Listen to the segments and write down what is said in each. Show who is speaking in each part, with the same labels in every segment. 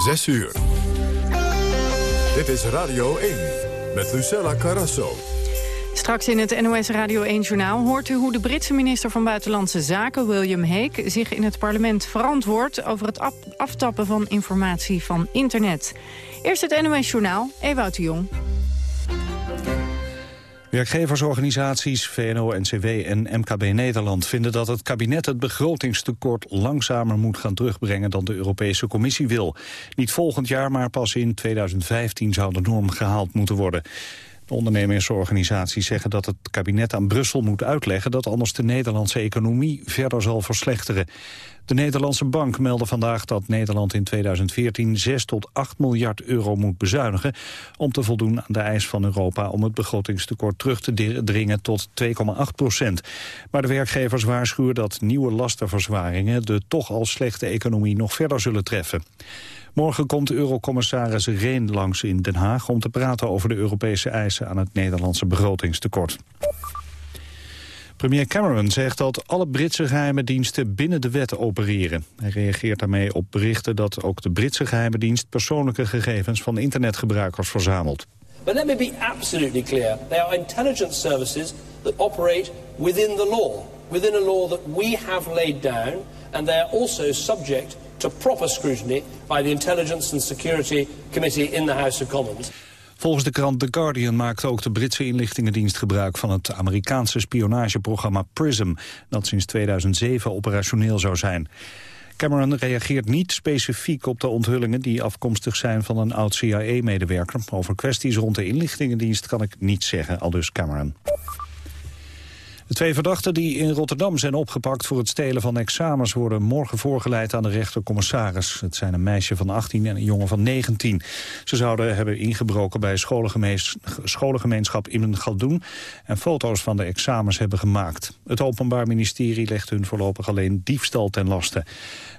Speaker 1: 6 uur. Dit is Radio 1 met Lucella Carrasso.
Speaker 2: Straks in het NOS Radio 1-journaal hoort u hoe de Britse minister van Buitenlandse Zaken, William Hague, zich in het parlement verantwoordt over het aftappen van informatie van internet. Eerst het NOS-journaal, Ewout de Jong.
Speaker 3: Werkgeversorganisaties, VNO-NCW en MKB Nederland vinden dat het kabinet het begrotingstekort langzamer moet gaan terugbrengen dan de Europese Commissie wil. Niet volgend jaar, maar pas in 2015 zou de norm gehaald moeten worden. De ondernemersorganisaties zeggen dat het kabinet aan Brussel moet uitleggen dat anders de Nederlandse economie verder zal verslechteren. De Nederlandse bank meldde vandaag dat Nederland in 2014 6 tot 8 miljard euro moet bezuinigen om te voldoen aan de eis van Europa om het begrotingstekort terug te dringen tot 2,8 procent. Maar de werkgevers waarschuwen dat nieuwe lastenverzwaringen de toch al slechte economie nog verder zullen treffen. Morgen komt eurocommissaris Reen langs in Den Haag... om te praten over de Europese eisen aan het Nederlandse begrotingstekort. Premier Cameron zegt dat alle Britse geheime diensten binnen de wet opereren. Hij reageert daarmee op berichten dat ook de Britse geheime dienst persoonlijke gegevens van internetgebruikers verzamelt.
Speaker 4: But let me be absolutely clear. They are intelligence services that operate within the law. Within a law that we have laid down and they are also subject to proper scrutiny by the Intelligence and Security Committee in the House of Commons.
Speaker 3: Volgens de krant The Guardian maakt ook de Britse inlichtingendienst gebruik van het Amerikaanse spionageprogramma PRISM, dat sinds 2007 operationeel zou zijn. Cameron reageert niet specifiek op de onthullingen die afkomstig zijn van een oud CIA-medewerker. Over kwesties rond de inlichtingendienst kan ik niets zeggen, aldus Cameron. Twee verdachten die in Rotterdam zijn opgepakt voor het stelen van examens worden morgen voorgeleid aan de rechtercommissaris. Het zijn een meisje van 18 en een jongen van 19. Ze zouden hebben ingebroken bij scholengemeenschap Ibn Galdoen en foto's van de examens hebben gemaakt. Het Openbaar Ministerie legt hun voorlopig alleen diefstal ten laste.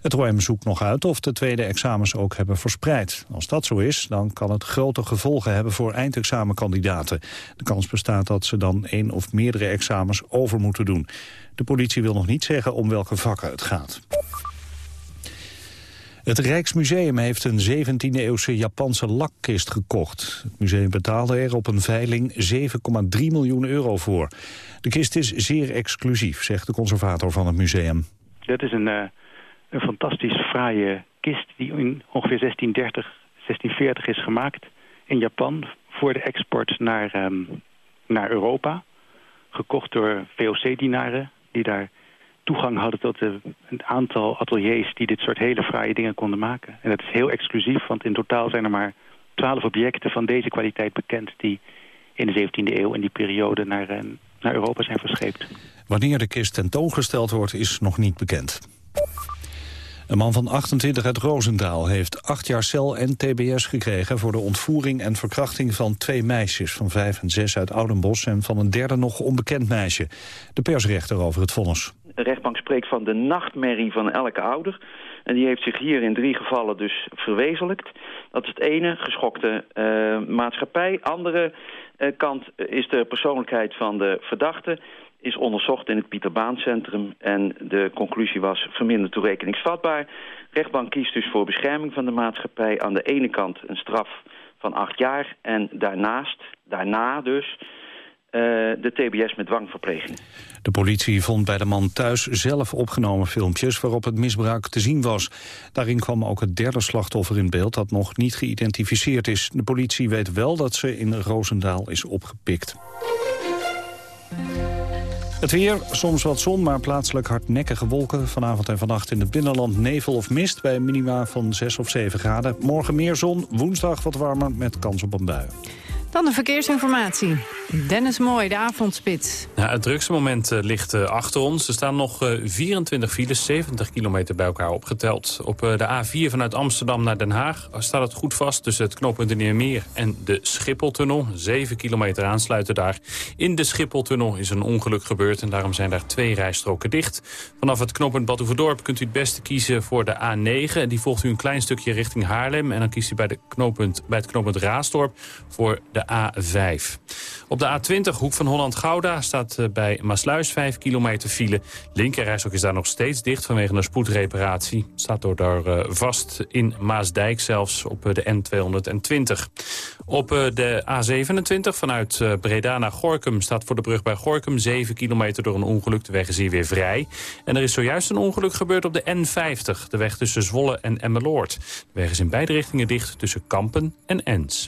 Speaker 3: Het OM zoekt nog uit of de tweede examens ook hebben verspreid. Als dat zo is, dan kan het grote gevolgen hebben voor eindexamenkandidaten. De kans bestaat dat ze dan één of meerdere examens over moeten doen. De politie wil nog niet zeggen om welke vakken het gaat. Het Rijksmuseum heeft een 17e-eeuwse Japanse lakkist gekocht. Het museum betaalde er op een veiling 7,3 miljoen euro voor. De kist is zeer exclusief, zegt de conservator van het museum.
Speaker 5: Dat is een, uh, een fantastisch fraaie kist die in ongeveer 1630, 1640 is gemaakt in Japan... voor de export naar, um, naar Europa gekocht door VOC-dienaren... die daar toegang hadden tot een aantal ateliers... die dit soort hele fraaie dingen konden maken. En dat is heel exclusief, want in totaal zijn er maar twaalf objecten... van deze kwaliteit bekend die in de 17e eeuw in die periode naar, eh, naar Europa zijn verscheept.
Speaker 3: Wanneer de kist tentoongesteld wordt is nog niet bekend. Een man van 28 uit Roosendaal heeft acht jaar cel en tbs gekregen... voor de ontvoering en verkrachting van twee meisjes... van vijf en zes uit Oudenbos en van een derde nog onbekend meisje. De persrechter over het vonnis.
Speaker 6: De rechtbank spreekt van de nachtmerrie van elke ouder. En die heeft zich hier in drie gevallen dus verwezenlijkt. Dat is het ene, geschokte uh, maatschappij. Andere uh, kant is de persoonlijkheid van de verdachte is onderzocht in het Pieter Centrum en de conclusie was verminderd toerekeningsvatbaar. Rechtbank kiest dus voor bescherming van de maatschappij. Aan de ene kant een straf van acht jaar en daarnaast, daarna dus, uh, de TBS met dwangverpleging.
Speaker 3: De politie vond bij de man thuis zelf opgenomen filmpjes waarop het misbruik te zien was. Daarin kwam ook het derde slachtoffer in beeld dat nog niet geïdentificeerd is. De politie weet wel dat ze in Roosendaal is opgepikt. Het weer, soms wat zon, maar plaatselijk hardnekkige wolken. Vanavond en vannacht in het binnenland nevel of mist... bij minima van 6 of 7 graden. Morgen meer zon, woensdag wat warmer met kans op een bui.
Speaker 2: Dan de verkeersinformatie. Dennis Mooi, de avondspits.
Speaker 7: Het drukste moment uh, ligt uh, achter ons. Er staan nog uh, 24 files, 70 kilometer bij elkaar opgeteld. Op de A4 vanuit Amsterdam naar Den Haag staat het goed vast... tussen het knooppunt Neermeer en de Schipholtunnel. 7 kilometer aansluiten daar. In de Schipholtunnel is een ongeluk gebeurd... en daarom zijn daar twee rijstroken dicht. Vanaf het knooppunt Badhoevedorp kunt u het beste kiezen voor de A9. Die volgt u een klein stukje richting Haarlem... en dan kiest u bij, de knooppunt, bij het knooppunt Raasdorp voor de
Speaker 8: de A5. Op de A20, hoek van Holland-Gouda, staat eh, bij Maasluis 5 kilometer file. Linkerrijstok is daar nog steeds dicht vanwege een spoedreparatie. Staat door daar eh, vast in Maasdijk zelfs op de N220. Op de A27 vanuit Breda naar Gorkum staat voor de brug bij Gorkum 7 kilometer door een ongeluk. De weg is hier weer vrij. En er is zojuist een ongeluk gebeurd op de N50, de weg tussen Zwolle en Emmeloord. De weg is in beide richtingen dicht tussen Kampen en Ens.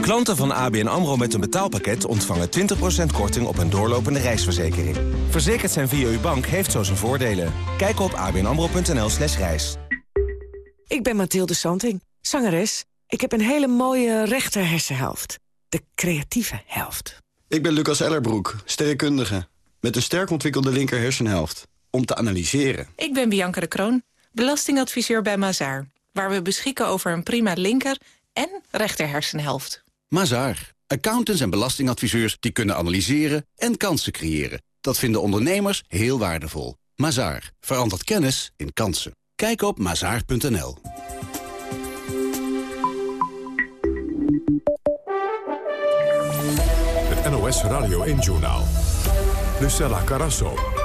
Speaker 9: Klanten van ABN AMRO met een betaalpakket ontvangen 20% korting op een doorlopende reisverzekering. Verzekerd zijn via uw bank heeft zo zijn voordelen. Kijk op abnamro.nl slash reis.
Speaker 10: Ik ben Mathilde Santing, zangeres. Ik heb een hele mooie rechter hersenhelft. De creatieve helft.
Speaker 11: Ik ben Lucas Ellerbroek, sterrenkundige. Met een sterk ontwikkelde linker hersenhelft. Om te analyseren.
Speaker 12: Ik ben Bianca de Kroon, belastingadviseur bij Mazaar. Waar we beschikken over een prima linker en rechter hersenhelft.
Speaker 13: Mazaar. Accountants en belastingadviseurs die kunnen analyseren en kansen creëren. Dat vinden ondernemers heel waardevol. Mazaar. Verandert kennis in kansen. Kijk op mazaar.nl.
Speaker 1: Het NOS Radio 1 Journaal. Lucella Carasso.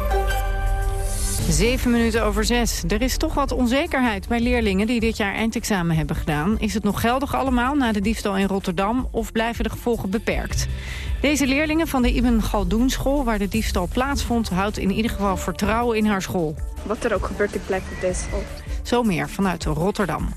Speaker 2: Zeven minuten over zes. Er is toch wat onzekerheid bij leerlingen die dit jaar eindexamen hebben gedaan. Is het nog geldig allemaal na de diefstal in Rotterdam of blijven de gevolgen beperkt? Deze leerlingen van de Ibn Galdoen school waar de diefstal plaatsvond... houdt in ieder geval vertrouwen in haar school.
Speaker 14: Wat er ook gebeurt, ik blijf op deze school.
Speaker 2: Zo meer vanuit Rotterdam.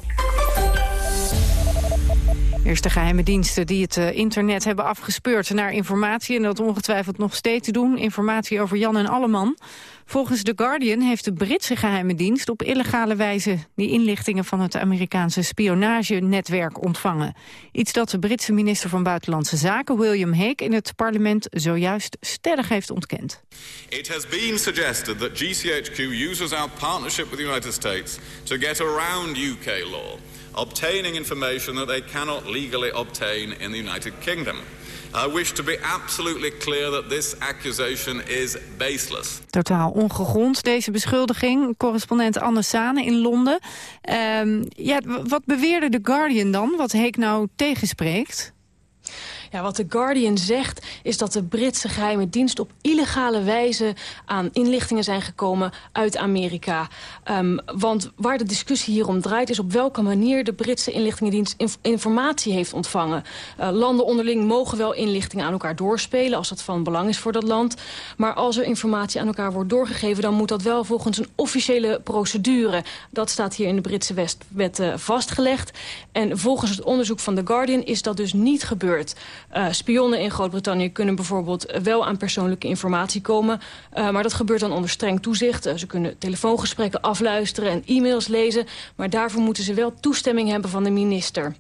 Speaker 2: Eerst de geheime diensten die het eh, internet hebben afgespeurd naar informatie... en dat ongetwijfeld nog steeds doen, informatie over Jan en Alleman. Volgens The Guardian heeft de Britse geheime dienst op illegale wijze... die inlichtingen van het Amerikaanse spionagenetwerk ontvangen. Iets dat de Britse minister van Buitenlandse Zaken, William Hague... in het parlement zojuist stellig heeft ontkend.
Speaker 15: It has been suggested that GCHQ uses our partnership with the United States... to get around UK law obtaining information that they cannot legally obtain in the United Kingdom. I wish to be absolutely clear that this accusation is baseless.
Speaker 2: Totaal ongegrond, deze beschuldiging. Correspondent Anne Sane in Londen. Um, ja, wat beweerde The Guardian dan, wat Heek nou tegenspreekt?
Speaker 16: Ja, wat The Guardian zegt is dat de Britse geheime dienst op illegale wijze aan inlichtingen zijn gekomen uit Amerika. Um, want waar de discussie hier om draait is op welke manier de Britse inlichtingendienst inf informatie heeft ontvangen. Uh, landen onderling mogen wel inlichtingen aan elkaar doorspelen als dat van belang is voor dat land. Maar als er informatie aan elkaar wordt doorgegeven dan moet dat wel volgens een officiële procedure. Dat staat hier in de Britse wet vastgelegd. En volgens het onderzoek van The Guardian is dat dus niet gebeurd. Uh, spionnen in Groot-Brittannië kunnen bijvoorbeeld wel aan persoonlijke informatie komen. Uh, maar dat gebeurt dan onder streng toezicht. Uh, ze kunnen telefoongesprekken afluisteren en e-mails lezen. Maar daarvoor moeten ze wel toestemming hebben van de minister.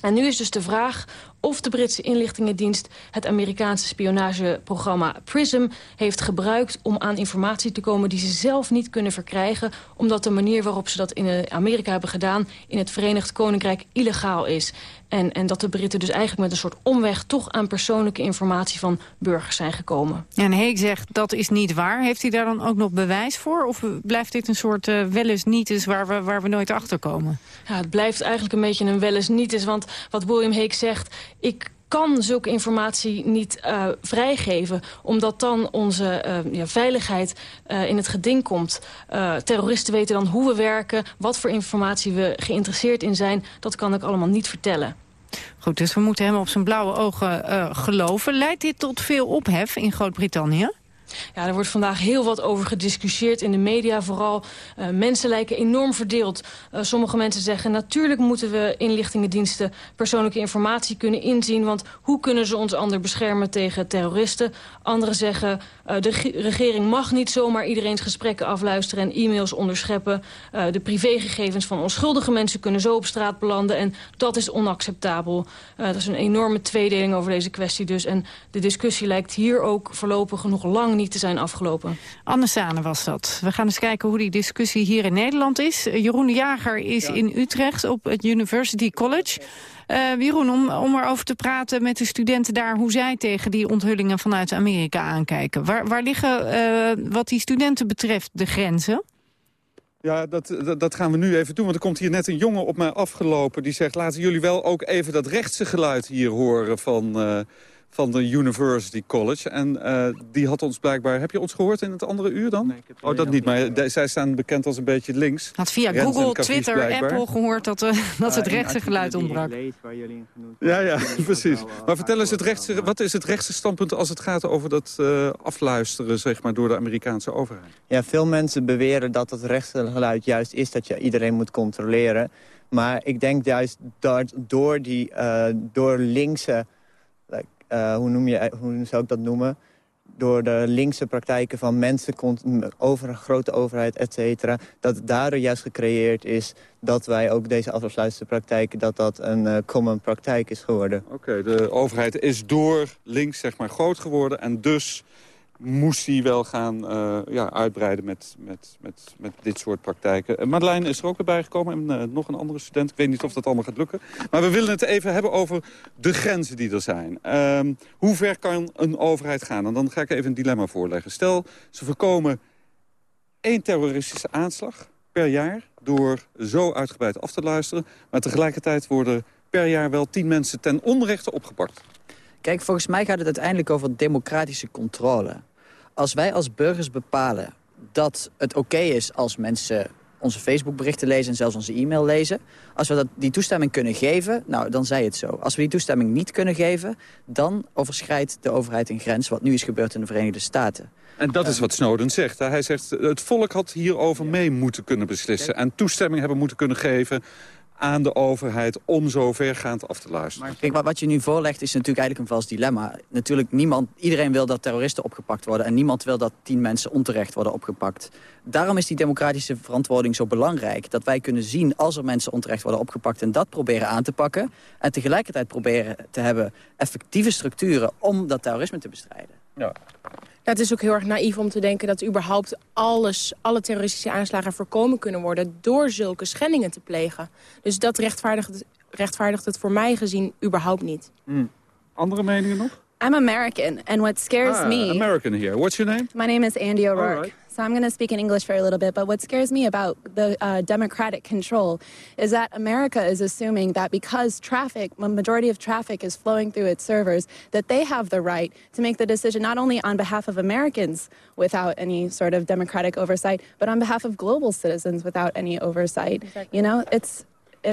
Speaker 16: En nu is dus de vraag of de Britse inlichtingendienst het Amerikaanse spionageprogramma PRISM heeft gebruikt om aan informatie te komen die ze zelf niet kunnen verkrijgen, omdat de manier waarop ze dat in Amerika hebben gedaan in het Verenigd Koninkrijk illegaal is. En, en dat de Britten dus eigenlijk met een soort omweg toch aan persoonlijke informatie van burgers zijn gekomen.
Speaker 2: En Heek zegt dat is niet waar. Heeft hij daar dan ook nog bewijs voor? Of blijft dit een soort uh, wel eens niet is waar we, waar we nooit achter komen?
Speaker 16: Ja, het blijft eigenlijk een beetje een wel eens niet. Want wat William Heek zegt, ik kan zulke informatie niet uh, vrijgeven... omdat dan onze uh, ja, veiligheid uh, in het geding komt. terroristen weten dan hoe we werken, wat voor informatie we geïnteresseerd in zijn. Dat kan ik allemaal niet vertellen.
Speaker 2: Goed, dus we moeten hem op zijn blauwe ogen geloven. Leidt dit tot veel ophef in Groot-Brittannië?
Speaker 16: Ja, er wordt vandaag heel wat over gediscussieerd in de media. Vooral uh, mensen lijken enorm verdeeld. Uh, sommige mensen zeggen natuurlijk moeten we inlichtingendiensten persoonlijke informatie kunnen inzien. Want hoe kunnen ze ons ander beschermen tegen terroristen? Anderen zeggen de regering mag niet zomaar iedereen's gesprekken afluisteren en e-mails onderscheppen. de privégegevens van onschuldige mensen kunnen zo op straat belanden. En dat is onacceptabel. dat is een enorme tweedeling over deze kwestie dus. En de discussie lijkt hier ook voorlopig nog lang niet te zijn afgelopen.
Speaker 2: Anne Sane was dat. We gaan eens kijken hoe die discussie hier in Nederland is. Jeroen de Jager is in Utrecht op het University College. Uh, Jeroen, om, om erover te praten met de studenten daar... hoe zij tegen die onthullingen vanuit Amerika aankijken. Waar, waar liggen, uh, wat die studenten betreft, de grenzen?
Speaker 17: Ja, dat, dat, gaan we nu even doen. Want er komt hier net een jongen op mij afgelopen... die zegt, laten jullie wel ook even dat rechtse geluid hier horen van... Uh, van de University College. En uh, die had ons blijkbaar... Heb je ons gehoord in het andere uur dan? Nee, oh, dat niet. Maar de, zij staan bekend als een beetje links.
Speaker 2: Had via Google, Twitter, Apple gehoord dat, uh, dat het rechtse geluid ontbrak.
Speaker 17: Ja, ja, precies. Maar vertel eens, het rechtse, wat is het rechtse standpunt als het gaat over dat uh, afluisteren zeg maar, door de Amerikaanse overheid?
Speaker 18: Ja, veel mensen beweren dat het rechtse geluid juist is dat je iedereen moet controleren. Maar ik denk juist dat door, die, door linkse uh, hoe, noem je, hoe zou ik dat noemen? Door de linkse praktijken van mensen, over grote overheid, et cetera... dat daardoor juist gecreëerd is dat wij ook deze afsluitende dat dat een uh, common praktijk is geworden.
Speaker 17: Oké, de overheid is door links zeg maar groot geworden... en dus moest hij wel gaan uh, ja, uitbreiden met, met, met, met dit soort praktijken. Uh, Madeleine is er ook bij gekomen en uh, nog een andere student. Ik weet niet of dat allemaal gaat lukken. Maar we willen het even hebben over de grenzen die er zijn. Ehm, hoe ver kan een overheid gaan? En dan ga ik even een dilemma voorleggen. Stel, ze voorkomen één terroristische aanslag per jaar... door zo uitgebreid af te luisteren. Maar tegelijkertijd worden per jaar wel tien mensen ten onrechte opgepakt.
Speaker 19: Kijk, volgens mij gaat het uiteindelijk over democratische controle. Als wij als burgers bepalen dat het oké is als mensen onze Facebook-berichten lezen en zelfs onze e-mail lezen. Als we dat, die toestemming kunnen geven, nou, dan zij het zo. Als we die toestemming niet kunnen geven, dan overschrijdt de overheid een grens... wat nu is gebeurd in de Verenigde Staten.
Speaker 17: En dat is wat Snowden zegt. Hij zegt, het volk had hierover mee moeten kunnen beslissen... en toestemming hebben moeten kunnen geven aan de overheid om zo vergaand af te luisteren.
Speaker 19: Maar wat je nu voorlegt is natuurlijk eigenlijk een vals dilemma. Natuurlijk, niemand, iedereen wil dat terroristen opgepakt worden... en niemand wil dat tien mensen onterecht worden opgepakt. Daarom is die democratische verantwoording zo belangrijk. Dat wij kunnen zien als er mensen onterecht worden opgepakt... en dat proberen aan te pakken. En tegelijkertijd proberen te hebben effectieve structuren... om dat terrorisme te bestrijden.
Speaker 17: Ja.
Speaker 20: Ja, het is ook heel erg naïef om te denken dat überhaupt alles, alle terroristische aanslagen voorkomen kunnen worden door zulke schendingen te plegen. Dus dat rechtvaardigt, rechtvaardigt het voor mij gezien überhaupt niet.
Speaker 17: Mm. Andere meningen nog?
Speaker 21: I'm American, and what scares
Speaker 17: ah,
Speaker 21: me...
Speaker 17: American here. What's your name?
Speaker 21: My name is Andy O'Rourke. So I'm going to speak in English for a little bit. But what scares me about the uh, democratic control is that America is assuming that because traffic, a majority of traffic is flowing through its servers, that they have the right to make the decision not only on behalf of Americans without any sort of democratic oversight, but on behalf of global citizens without any oversight. Exactly. You know, it's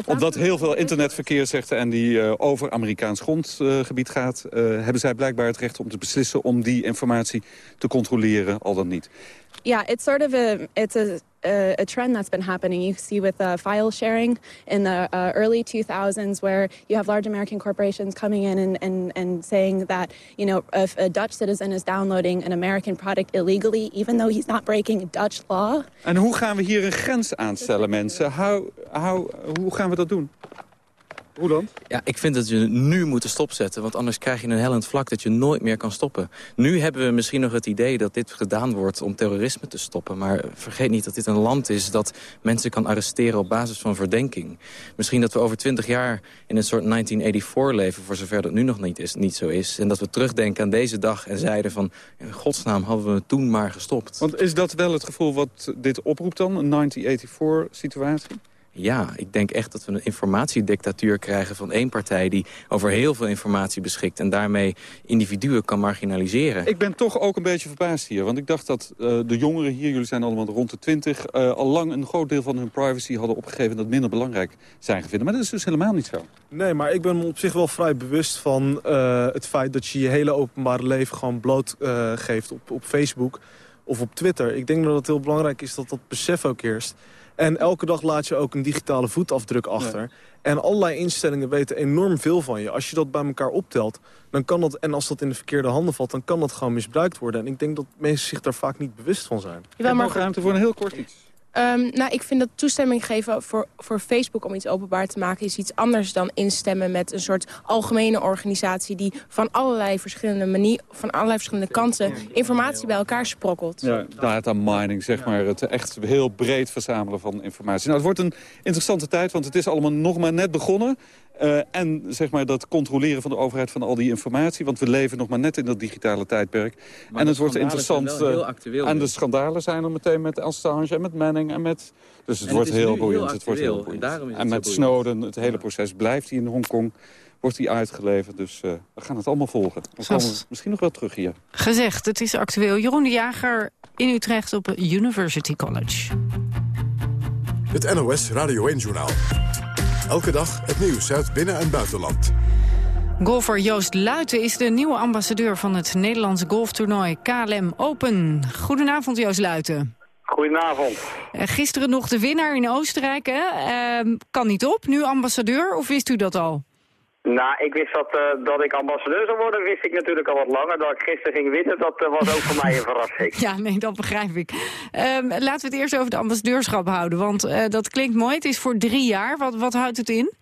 Speaker 17: Omdat heel veel internetverkeer, zegt en die uh, over Amerikaans grondgebied uh, gaat... Uh, hebben zij blijkbaar het recht om te beslissen om die informatie te controleren, al dan niet.
Speaker 21: Yeah, it's sort of a, it's a a, a, trend that's been happening. You see with uh, file sharing in the uh, early 2000s, where you have large American corporations coming in and, and, and saying that, you know, if a Dutch citizen is downloading an American product illegally, even though he's not breaking Dutch law.
Speaker 17: En hoe gaan we hier een grens aanstellen, mensen? How, how, hoe gaan we dat doen? Hoe dan?
Speaker 22: Ja, ik vind dat je nu moeten stopzetten. Want anders krijg je een hellend vlak dat je nooit meer kan stoppen. Nu hebben we misschien nog het idee dat dit gedaan wordt om terrorisme te stoppen. Maar vergeet niet dat dit een land is dat mensen kan arresteren op basis van verdenking. Misschien dat we over twintig jaar in een soort 1984 leven... voor zover dat nu nog niet, is, niet zo is. En dat we terugdenken aan deze dag en zeiden van... in godsnaam hadden we toen maar gestopt.
Speaker 17: Want is dat wel het gevoel wat dit oproept dan? Een 1984-situatie?
Speaker 22: Ja, ik denk echt dat we een informatiedictatuur krijgen van één partij... die over heel veel informatie beschikt en daarmee individuen kan marginaliseren.
Speaker 17: Ik ben toch ook een beetje verbaasd hier. Want ik dacht dat uh, de jongeren hier, jullie zijn allemaal rond de twintig... Uh, al lang een groot deel van hun privacy hadden opgegeven... en dat minder belangrijk zijn gevonden. Maar dat is dus helemaal niet zo.
Speaker 23: Nee, maar ik ben me op zich wel vrij bewust van uh, het feit... dat je je hele openbare leven gewoon bloot geeft op, op Facebook of op Twitter. Ik denk dat het heel belangrijk is dat dat besef ook eerst... En elke dag laat je ook een digitale voetafdruk achter. En allerlei instellingen weten enorm veel van je. Als je dat bij elkaar optelt, dan kan dat, en als dat in de verkeerde handen valt... dan kan dat gewoon misbruikt worden. En ik denk dat mensen zich daar vaak niet bewust van zijn.
Speaker 17: Ja, maar ruimte voor een heel kort iets.
Speaker 20: Um, nou, ik vind dat toestemming geven voor, voor Facebook om iets openbaar te maken... is iets anders dan instemmen met een soort algemene organisatie... die van allerlei verschillende, manier, van allerlei verschillende kanten informatie bij elkaar sprokkelt.
Speaker 17: Ja, data mining, zeg maar. Het echt heel breed verzamelen van informatie. Nou, het wordt een interessante tijd, want het is allemaal nog maar net begonnen. Uh, en zeg maar dat controleren van de overheid van al die informatie. Want we leven nog maar net in dat digitale tijdperk.
Speaker 22: Maar
Speaker 17: en het wordt
Speaker 22: interessant.
Speaker 17: Uh, en de schandalen zijn er meteen met Assange en met Manning. En met, dus het
Speaker 22: en
Speaker 17: wordt
Speaker 22: het
Speaker 17: heel boeiend.
Speaker 22: Heel
Speaker 17: het wordt heel boeiend.
Speaker 22: En,
Speaker 17: en met Snowden, het hele proces blijft hij in Hongkong. Wordt hij uitgeleverd. Dus uh, we gaan het allemaal volgen. We komen misschien nog wel terug hier.
Speaker 2: Gezegd, het is actueel. Jeroen de Jager in Utrecht op University College.
Speaker 1: Het NOS Radio 1-journaal. Elke dag het nieuws uit binnen- en buitenland.
Speaker 2: Golfer Joost Luiten is de nieuwe ambassadeur van het Nederlandse golftoernooi KLM Open. Goedenavond Joost Luiten.
Speaker 24: Goedenavond.
Speaker 2: Gisteren nog de winnaar in Oostenrijk. Hè? Uh, kan niet op, nu ambassadeur, of wist u dat al?
Speaker 24: Nou, ik wist dat, uh, dat ik ambassadeur zou worden, wist ik natuurlijk al wat langer. Dat ik gisteren ging winnen, dat uh, was ook voor mij een verrassing.
Speaker 2: Ja, nee, dat begrijp ik. Um, laten we het eerst over de ambassadeurschap houden, want uh, dat klinkt mooi. Het is voor drie jaar. Wat, wat houdt het in?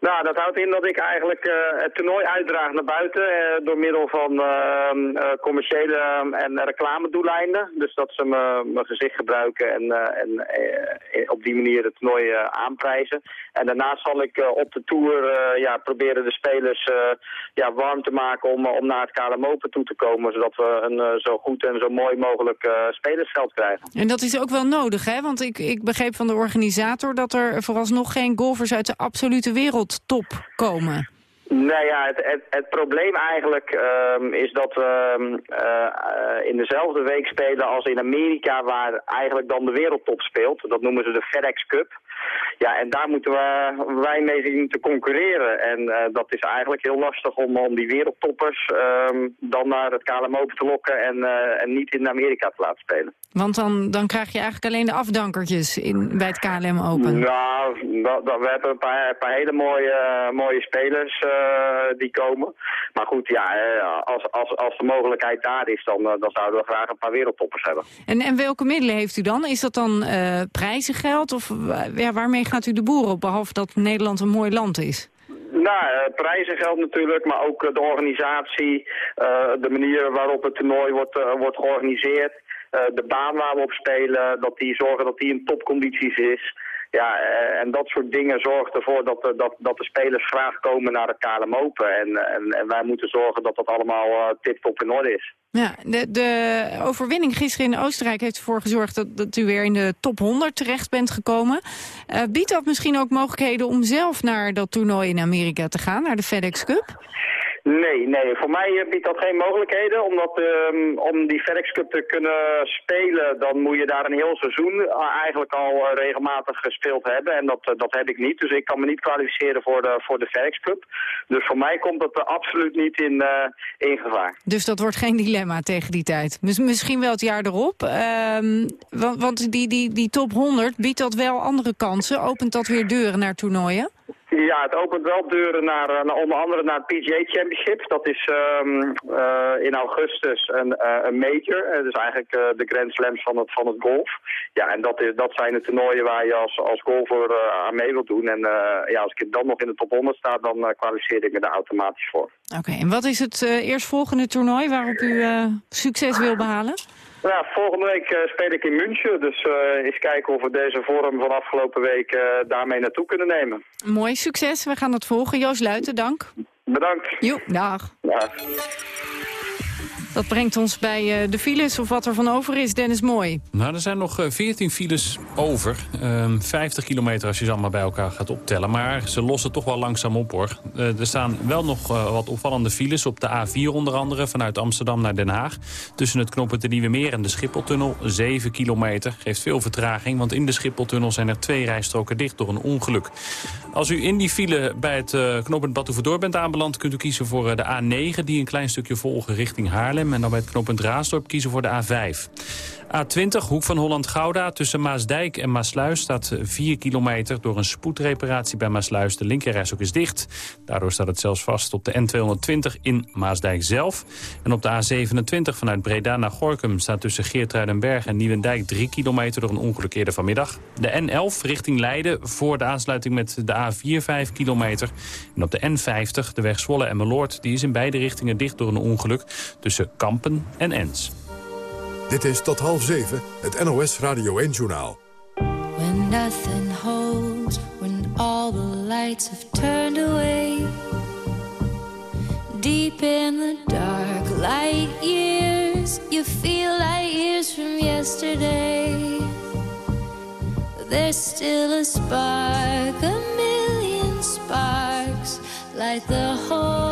Speaker 24: Nou, dat houdt in dat ik eigenlijk uh, het toernooi uitdraag naar buiten uh, door middel van uh, commerciële en reclamedoeleinden. Dus dat ze mijn gezicht gebruiken en, en op die manier het toernooi aanprijzen. En daarnaast zal ik op de tour ja, proberen de spelers ja, warm te maken om, om naar het KLM Open toe te komen. Zodat we een zo goed en zo mooi mogelijk spelersveld krijgen.
Speaker 2: En dat is ook wel nodig, hè? Want ik, ik begreep van de organisator dat er vooralsnog geen golfers uit de absolute wereld top komen?
Speaker 24: Nou ja, het, het, het probleem eigenlijk um, is dat we uh, in dezelfde week spelen als in Amerika, waar eigenlijk dan de wereldtop speelt. Dat noemen ze de FedEx Cup. Ja, en daar moeten we, wij mee zien te concurreren. En uh, dat is eigenlijk heel lastig om, om die wereldtoppers um, dan naar het KLM Open te lokken en, uh, en niet in Amerika te laten spelen.
Speaker 2: Want dan, dan krijg je eigenlijk alleen de afdankertjes in, bij het KLM Open.
Speaker 24: Nou, dat, dat, we hebben een paar, een paar hele mooie, mooie spelers uh, die komen. Maar goed, ja, als, als, als de mogelijkheid daar is, dan, dan zouden we graag een paar wereldtoppers hebben.
Speaker 2: En, en welke middelen heeft u dan? Is dat dan prijzengeld of ja, waarmee gaat u de boeren op, behalve dat Nederland een mooi land is?
Speaker 24: Nou, uh, prijzengeld natuurlijk, maar ook uh, de organisatie, uh, de manier waarop het toernooi wordt, wordt georganiseerd, de baan waar we op spelen, dat die zorgen dat die in topcondities is. Ja, en dat soort dingen zorgt ervoor dat, dat, dat de spelers graag komen naar het KLM Open. En, en, en wij moeten zorgen dat dat allemaal tip-top in orde is.
Speaker 2: Ja, de, de overwinning gisteren in Oostenrijk heeft ervoor gezorgd dat, dat u weer in de top 100 terecht bent gekomen. Biedt dat misschien ook mogelijkheden om zelf naar dat toernooi in Amerika te gaan, naar de FedEx Cup?
Speaker 24: Nee, nee, voor mij biedt dat geen mogelijkheden. Omdat um, om die FedEx Cup te kunnen spelen, dan moet je daar een heel seizoen eigenlijk al regelmatig gespeeld hebben. En dat, dat heb ik niet. Dus ik kan me niet kwalificeren voor de, voor de FedEx Cup. Dus voor mij komt dat absoluut niet in, in gevaar.
Speaker 2: Dus dat wordt geen dilemma tegen die tijd? Misschien wel het jaar erop. Um, want want die, die, die top 100 biedt dat wel andere kansen? Opent dat weer deuren naar toernooien?
Speaker 24: Ja, het opent wel deuren naar, naar onder andere naar het PGA Championship. Dat is um, uh, in augustus een, uh, een major. Uh, dus eigenlijk de Grand Slams van het, van het golf. Ja, en dat, is, dat zijn de toernooien waar je als, als golfer aan mee wilt doen. En ja, als ik dan nog in de top 100 sta, dan kwalificeer ik me daar automatisch voor.
Speaker 2: Oké, en wat is het eerstvolgende toernooi waarop u succes wil behalen?
Speaker 24: Ja, volgende week uh, speel ik in München. Dus uh, eens kijken of we deze vorm van afgelopen week uh, daarmee naartoe kunnen nemen.
Speaker 2: Mooi, succes. We gaan dat volgen. Joost Luiten, dank.
Speaker 24: Bedankt.
Speaker 2: Jo, dag.
Speaker 24: dag.
Speaker 2: Dat brengt ons bij uh, de files of wat er van over is. Dennis Mooi.
Speaker 8: Nou, er zijn nog uh, 14 files over. Uh, 50 kilometer als je ze allemaal bij elkaar gaat optellen. Maar ze lossen toch wel langzaam op, hoor. Uh, er staan wel nog wat opvallende files op de A4 onder andere... vanuit Amsterdam naar Den Haag. Tussen het knooppunt de Nieuwe Meer en de Schipholtunnel. 7 kilometer. Geeft veel vertraging, want in de Schipholtunnel zijn er twee rijstroken dicht door een ongeluk. Als u in die file bij het uh, knooppunt Batuverdor bent aanbeland... kunt u kiezen voor de A9, die een klein stukje volgen richting Haarlem. En dan bij het knooppunt Raasdorp kiezen voor de A5. A20, hoek van Holland-Gouda, tussen Maasdijk en Maasluis... staat 4 kilometer door een spoedreparatie bij Maasluis. De linkerreis ook is dicht. Daardoor staat het zelfs vast op de N220 in Maasdijk zelf. En op de A27 vanuit Breda naar Gorkum... staat tussen Geertruidenberg en Nieuwendijk 3 kilometer... door een ongeluk eerder vanmiddag. De N11 richting Leiden voor de aansluiting met de A4 5 kilometer. En op de N50, de weg Zwolle en Meloord... die is in beide richtingen dicht door een ongeluk... tussen Kampen en Ens.
Speaker 1: Dit is tot half zeven, het NOS Radio 1-journaal.
Speaker 25: When nothing holds, when all the lights have turned away. Deep in the dark, light years, you feel light years from yesterday. There's still a spark, a million sparks, light the whole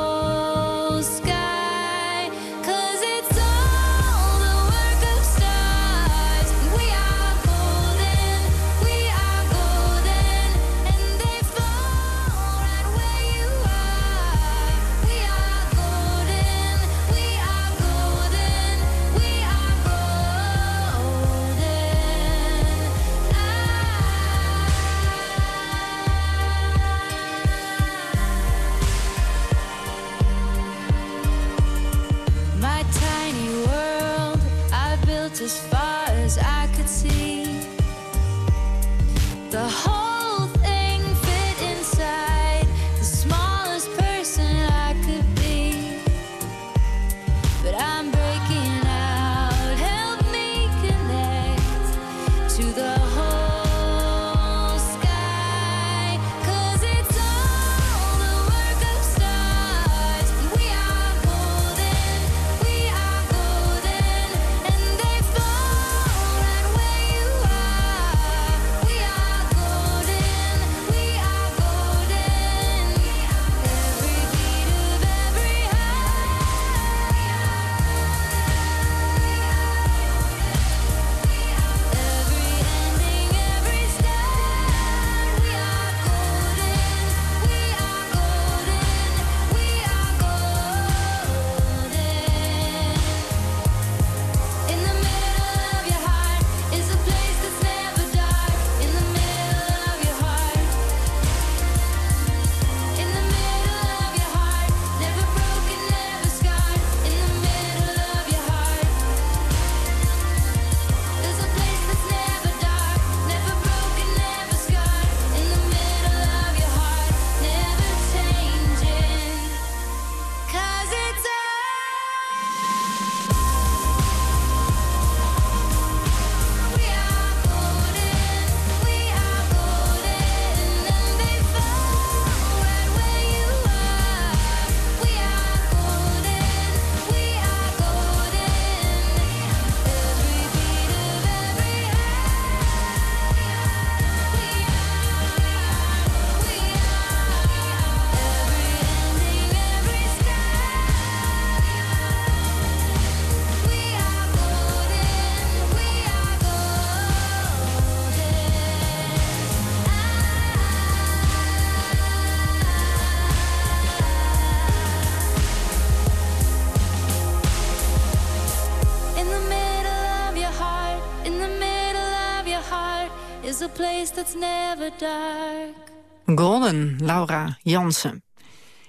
Speaker 2: Golden, Laura Jansen.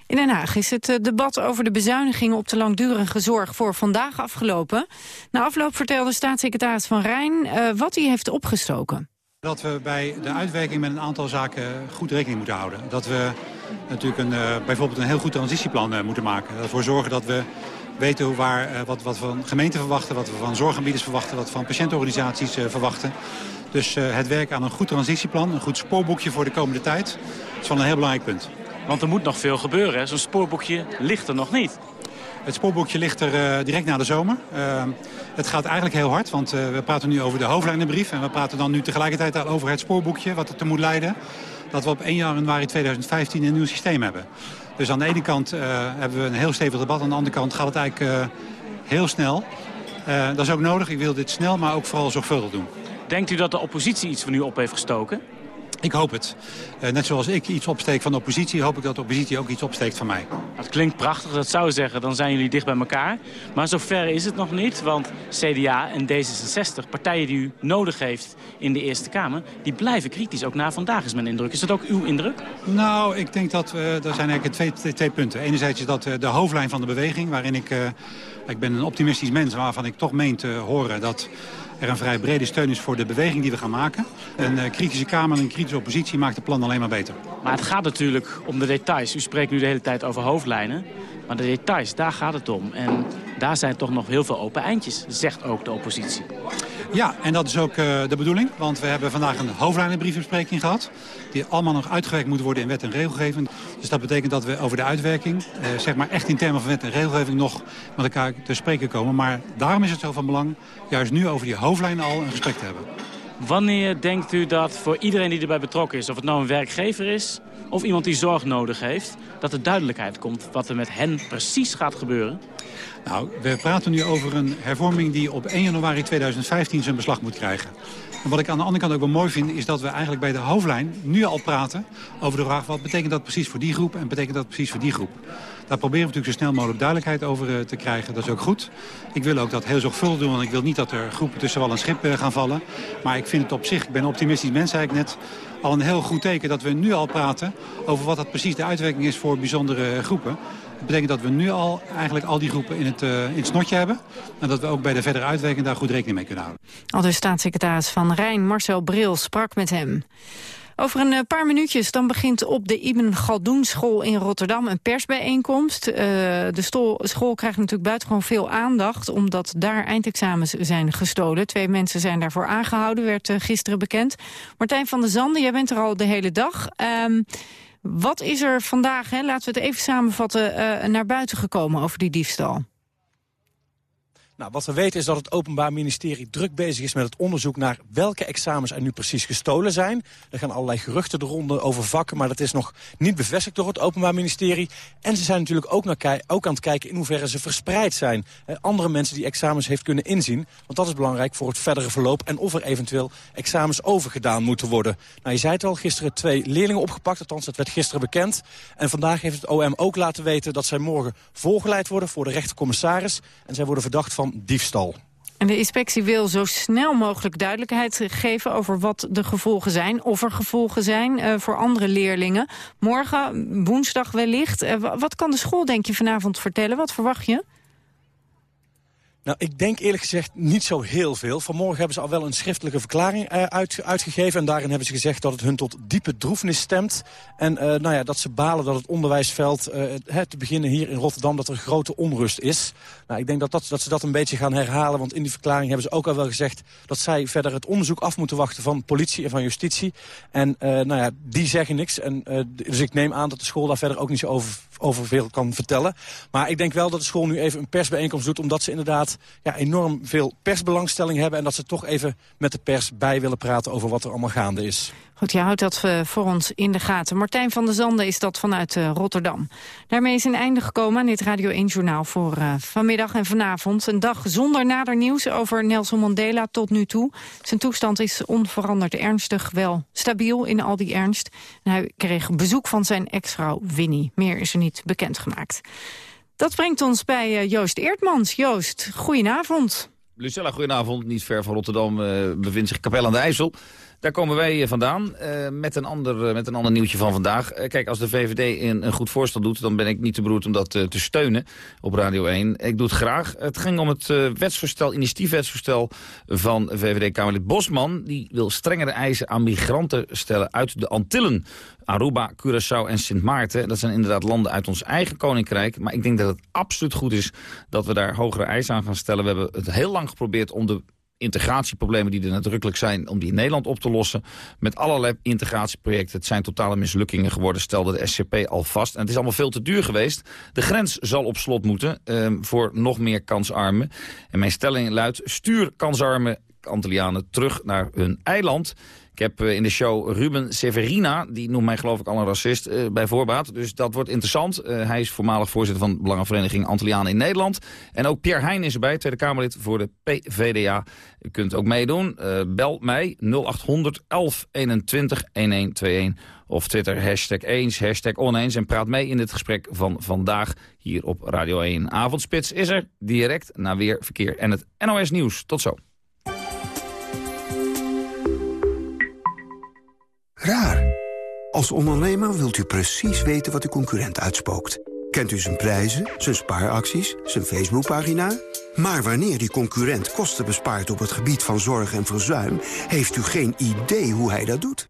Speaker 2: In Den Haag is het eh, debat over de bezuinigingen op de langdurige zorg voor vandaag afgelopen. Na afloop vertelde staatssecretaris Van Rijn uh, wat hij heeft opgestoken.
Speaker 26: Dat we bij de uitwerking met een aantal zaken goed rekening moeten houden. Dat we natuurlijk een, uh, bijvoorbeeld een heel goed transitieplan moeten maken. Ervoor zorgen dat we weten hoe, waar, wat, wat we van gemeenten verwachten, wat we van zorgaanbieders verwachten, wat we van patiëntenorganisaties verwachten. Dus uh, het werk aan een goed transitieplan, een goed spoorboekje voor de komende tijd... is van een heel belangrijk punt.
Speaker 27: Want er moet nog veel gebeuren. Zo'n spoorboekje ligt er nog niet.
Speaker 26: Het spoorboekje ligt er uh, direct na de zomer. Uh, het gaat eigenlijk heel hard, want uh, we praten nu over de hoofdlijnenbrief... en we praten dan nu tegelijkertijd al over het spoorboekje, wat het er moet leiden... dat we op 1 januari 2015 een nieuw systeem hebben. Dus aan de ene kant hebben we een heel stevig debat... aan de andere kant gaat het eigenlijk heel snel. dat is ook nodig, ik wil dit snel, maar ook vooral zorgvuldig doen.
Speaker 27: Denkt u dat de oppositie iets van u op heeft gestoken?
Speaker 26: Ik hoop het. Uh, net zoals ik iets opsteek van de oppositie... hoop ik dat de oppositie ook iets opsteekt van mij.
Speaker 27: Het klinkt prachtig, dat zou zeggen. Dan zijn jullie dicht bij elkaar. Maar zover is het nog niet. Want CDA en D66, partijen die u nodig heeft in de Eerste Kamer... die blijven kritisch, ook na vandaag is mijn indruk. Is dat ook uw indruk?
Speaker 26: Nou, ik denk dat... Uh, er zijn eigenlijk twee, twee, twee, punten. Enerzijds is dat uh, de hoofdlijn van de beweging... waarin ik... ik ben een optimistisch mens waarvan ik toch meen te horen... dat er een vrij brede steun is voor de beweging die we gaan maken. Een uh, kritische Kamer en een kritische oppositie maakt het plan alleen maar beter.
Speaker 27: Maar het gaat natuurlijk om de details. U spreekt nu de hele tijd over hoofdlijnen. Maar de details, daar gaat het om. En daar zijn toch nog heel veel open eindjes, zegt ook de oppositie.
Speaker 26: Ja, en dat is ook uh, de bedoeling. Want we hebben vandaag een hoofdlijnenbriefbespreking gehad. Die allemaal nog uitgewerkt moeten worden in wet en regelgeving. Dus dat betekent dat we over de uitwerking, uh, zeg maar echt in termen van wet en regelgeving, nog met elkaar te spreken komen. Maar daarom is het zo van belang, juist nu over die hoofdlijnen al een gesprek te hebben.
Speaker 27: Wanneer denkt u dat voor iedereen die erbij betrokken is, of het nou een werkgever is of iemand die zorg nodig heeft, dat er duidelijkheid komt wat er met hen precies gaat gebeuren?
Speaker 26: Nou, we praten nu over een hervorming die op 1 januari 2015 zijn beslag moet krijgen. En wat ik aan de andere kant ook wel mooi vind... is dat we eigenlijk bij de hoofdlijn nu al praten over de vraag... wat betekent dat precies voor die groep en betekent dat precies voor die groep. Daar proberen we natuurlijk zo snel mogelijk duidelijkheid over uh, te krijgen. Dat is ook goed. Ik wil ook dat heel zorgvuldig doen, want ik wil niet dat er groepen tussen wal en schip uh, gaan vallen. Maar ik vind het op zich, ik ben optimistisch mens, zei net al een heel goed teken dat we nu al praten over wat dat precies de uitwerking is voor bijzondere groepen. Dat betekent dat we nu al eigenlijk al die groepen in het, in het snotje hebben. En dat we ook bij de verdere uitwerking daar goed rekening mee kunnen houden.
Speaker 2: Al de staatssecretaris van Rijn, Marcel Bril, sprak met hem. Over een paar minuutjes dan begint op de Ibn Galdoen school in Rotterdam een persbijeenkomst. Uh, de school krijgt natuurlijk buitengewoon veel aandacht... omdat daar eindexamens zijn gestolen. Twee mensen zijn daarvoor aangehouden, werd uh, gisteren bekend. Martijn van der Zanden, jij bent er al de hele dag. Um, wat is er vandaag, hè, laten we het even samenvatten, naar buiten gekomen over die diefstal?
Speaker 28: Nou, wat we weten is dat het Openbaar Ministerie druk bezig is met het onderzoek naar welke examens er nu precies gestolen zijn. Er gaan allerlei geruchten de ronde over vakken, maar dat is nog niet bevestigd door het Openbaar Ministerie. En ze zijn natuurlijk ook, naar, ook aan het kijken in hoeverre ze verspreid zijn. Eh, andere mensen die examens heeft kunnen inzien, want dat is belangrijk voor het verdere verloop en of er eventueel examens overgedaan moeten worden. Nou, je zei het al, gisteren twee leerlingen opgepakt, althans dat werd gisteren bekend. En vandaag heeft het OM ook laten weten dat zij morgen voorgeleid worden voor de rechtercommissaris. En zij worden verdacht van diefstal.
Speaker 2: En de inspectie wil zo snel mogelijk duidelijkheid geven over wat de gevolgen zijn. Of er gevolgen zijn uh, voor andere leerlingen. Morgen, woensdag wellicht. Uh, wat kan de school, denk je, vanavond vertellen? Wat verwacht je?
Speaker 28: Nou, ik denk eerlijk gezegd niet zo heel veel. Vanmorgen hebben ze al wel een schriftelijke verklaring uit, uitgegeven. En daarin hebben ze gezegd dat het hun tot diepe droefnis stemt. En uh, nou ja, dat ze balen dat het onderwijsveld, uh, te beginnen hier in Rotterdam, dat er grote onrust is. Nou, ik denk dat, dat, dat ze dat een beetje gaan herhalen. Want in die verklaring hebben ze ook al wel gezegd dat zij verder het onderzoek af moeten wachten van politie en van justitie. En nou ja, die zeggen niks. En, dus ik neem aan dat de school daar verder ook niet zo over, over veel kan vertellen. Maar ik denk wel dat de school nu even een persbijeenkomst doet, omdat ze inderdaad ja, enorm veel persbelangstelling hebben... en dat ze toch even met de pers bij willen praten over wat er allemaal gaande is.
Speaker 2: Goed, je houdt dat uh, voor ons in de gaten. Martijn van der Zanden is dat vanuit uh, Rotterdam. Daarmee is een einde gekomen aan dit Radio 1-journaal voor uh, vanmiddag en vanavond. Een dag zonder nader nieuws over Nelson Mandela tot nu toe. Zijn toestand is onveranderd ernstig, wel stabiel in al die ernst. Hij kreeg bezoek van zijn ex-vrouw Winnie. Meer is er niet bekendgemaakt. Dat brengt ons bij uh, Joost Eertmans. Joost, goedenavond.
Speaker 29: Lucella, goedenavond. Niet ver van Rotterdam uh, bevindt zich Kapel aan de IJssel. Daar komen wij vandaan uh, met, een ander, met een ander nieuwtje van vandaag. Kijk, als de VVD een, goed voorstel doet... dan ben ik niet te beroerd om dat te steunen op Radio 1. Ik doe het graag. Het ging om het wetsvoorstel, initiatiefwetsvoorstel van VVD-Kamerlid Bosman. Die wil strengere eisen aan migranten stellen uit de Antillen. Aruba, Curaçao en Sint Maarten. Dat zijn inderdaad landen uit ons eigen koninkrijk. Maar ik denk dat het absoluut goed is dat we daar hogere eisen aan gaan stellen. We hebben het heel lang geprobeerd om de integratieproblemen die er nadrukkelijk zijn... om die in Nederland op te lossen. Met allerlei integratieprojecten. Het zijn totale mislukkingen geworden, stelde de SCP al vast. En het is allemaal veel te duur geweest. De grens zal op slot moeten ehm, voor nog meer kansarmen. En mijn stelling luidt, stuur kansarme Antillianen terug naar hun eiland. Ik heb eh, in de show Ruben Severina, die noemt mij geloof ik al een racist uh, bij voorbaat. Dus dat wordt interessant. Uh, hij is voormalig voorzitter van de Belangenvereniging Antillianen in Nederland. En ook Pierre Heijn is erbij, Tweede Kamerlid voor de PVDA. U kunt ook meedoen. Bel mij 0800 1121 1121 of Twitter hashtag eens, hashtag oneens. En praat mee in het gesprek van vandaag hier op Radio 1. Avondspits is er, direct naar weer, verkeer en het NOS Nieuws. Tot zo.
Speaker 30: Raar. Als ondernemer wilt u precies weten wat uw concurrent uitspookt. Kent u zijn prijzen, zijn spaaracties, zijn Facebookpagina? Maar wanneer die concurrent kosten bespaart op het gebied van zorg en verzuim... heeft u geen idee hoe hij dat doet.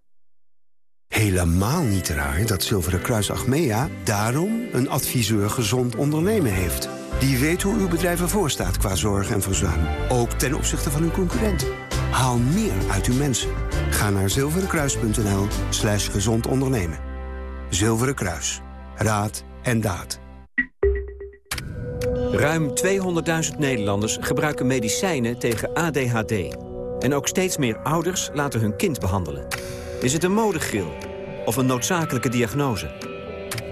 Speaker 30: Helemaal niet raar dat Zilveren Kruis Achmea daarom een adviseur gezond ondernemen heeft. Die weet hoe uw bedrijf ervoor staat qua zorg en verzuim. Ook ten opzichte van uw concurrent. Haal meer uit uw mensen. Ga naar zilverenkruis.nl slash gezond ondernemen. Zilveren Kruis. Raad en daad.
Speaker 31: Ruim 200.000 Nederlanders gebruiken medicijnen tegen ADHD. En ook steeds meer ouders laten hun kind behandelen. Is het een modegril of een noodzakelijke diagnose?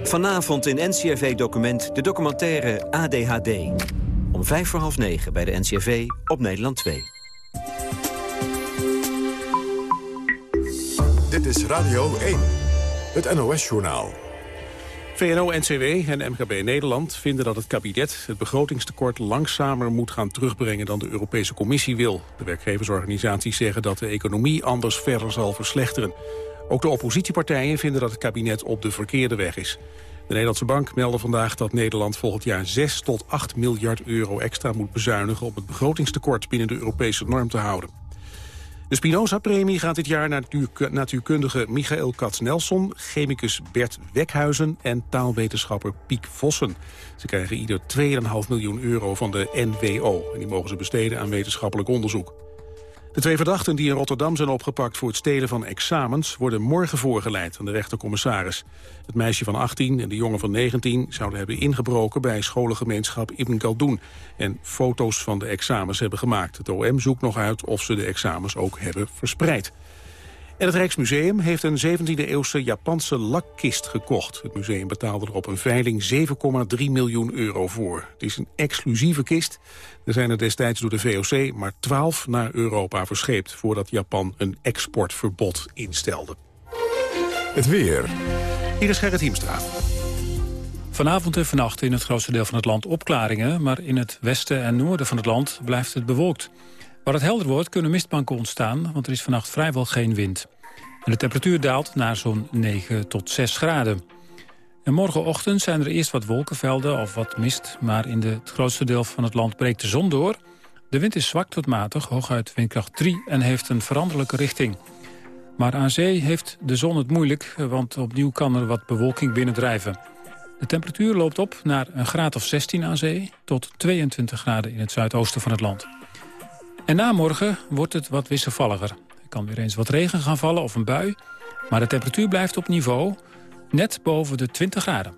Speaker 31: Vanavond in NCRV Document de documentaire ADHD. Om vijf voor half negen bij de NCRV op Nederland 2.
Speaker 1: Dit is Radio 1, het NOS-journaal.
Speaker 32: VNO-NCW en MKB Nederland vinden dat het kabinet het begrotingstekort langzamer moet gaan terugbrengen dan de Europese Commissie wil. De werkgeversorganisaties zeggen dat de economie anders verder zal verslechteren. Ook de oppositiepartijen vinden dat het kabinet op de verkeerde weg is. De Nederlandse Bank meldde vandaag dat Nederland volgend jaar 6 tot 8 miljard euro extra moet bezuinigen om het begrotingstekort binnen de Europese norm te houden. De Spinoza-premie gaat dit jaar naar natuurkundige Michael Katz-Nelson... chemicus Bert Wekhuizen en taalwetenschapper Piek Vossen. Ze krijgen ieder 2,5 miljoen euro van de NWO. En die mogen ze besteden aan wetenschappelijk onderzoek. De twee verdachten die in Rotterdam zijn opgepakt voor het stelen van examens... worden morgen voorgeleid aan de rechtercommissaris. Het meisje van 18 en de jongen van 19 zouden hebben ingebroken... bij scholengemeenschap Ibn Galdoen en foto's van de examens hebben gemaakt. Het OM zoekt nog uit of ze de examens ook hebben verspreid. En het Rijksmuseum heeft een 17e-eeuwse Japanse lakkist gekocht. Het museum betaalde er op een veiling 7,3 miljoen euro voor. Het is een exclusieve kist. Er zijn er destijds door de VOC maar 12 naar Europa verscheept... voordat Japan een exportverbod instelde.
Speaker 1: Het weer.
Speaker 32: Hier is Gerrit Hiemstra.
Speaker 33: Vanavond en vannacht in het grootste deel van het land opklaringen... maar in het westen en noorden van het land blijft het bewolkt. Waar het helder wordt kunnen mistbanken ontstaan, want er is vannacht vrijwel geen wind. En de temperatuur daalt naar zo'n 9 tot 6 graden. En morgenochtend zijn er eerst wat wolkenvelden of wat mist... maar in de, het grootste deel van het land breekt de zon door. De wind is zwak tot matig, hooguit windkracht 3... en heeft een veranderlijke richting. Maar aan zee heeft de zon het moeilijk... want opnieuw kan er wat bewolking binnendrijven. De temperatuur loopt op naar een graad of 16 aan zee... tot 22 graden in het zuidoosten van het land. En na morgen wordt het wat wisselvalliger. Er kan weer eens wat regen gaan vallen of een bui. Maar de temperatuur blijft op niveau net boven de 20 graden.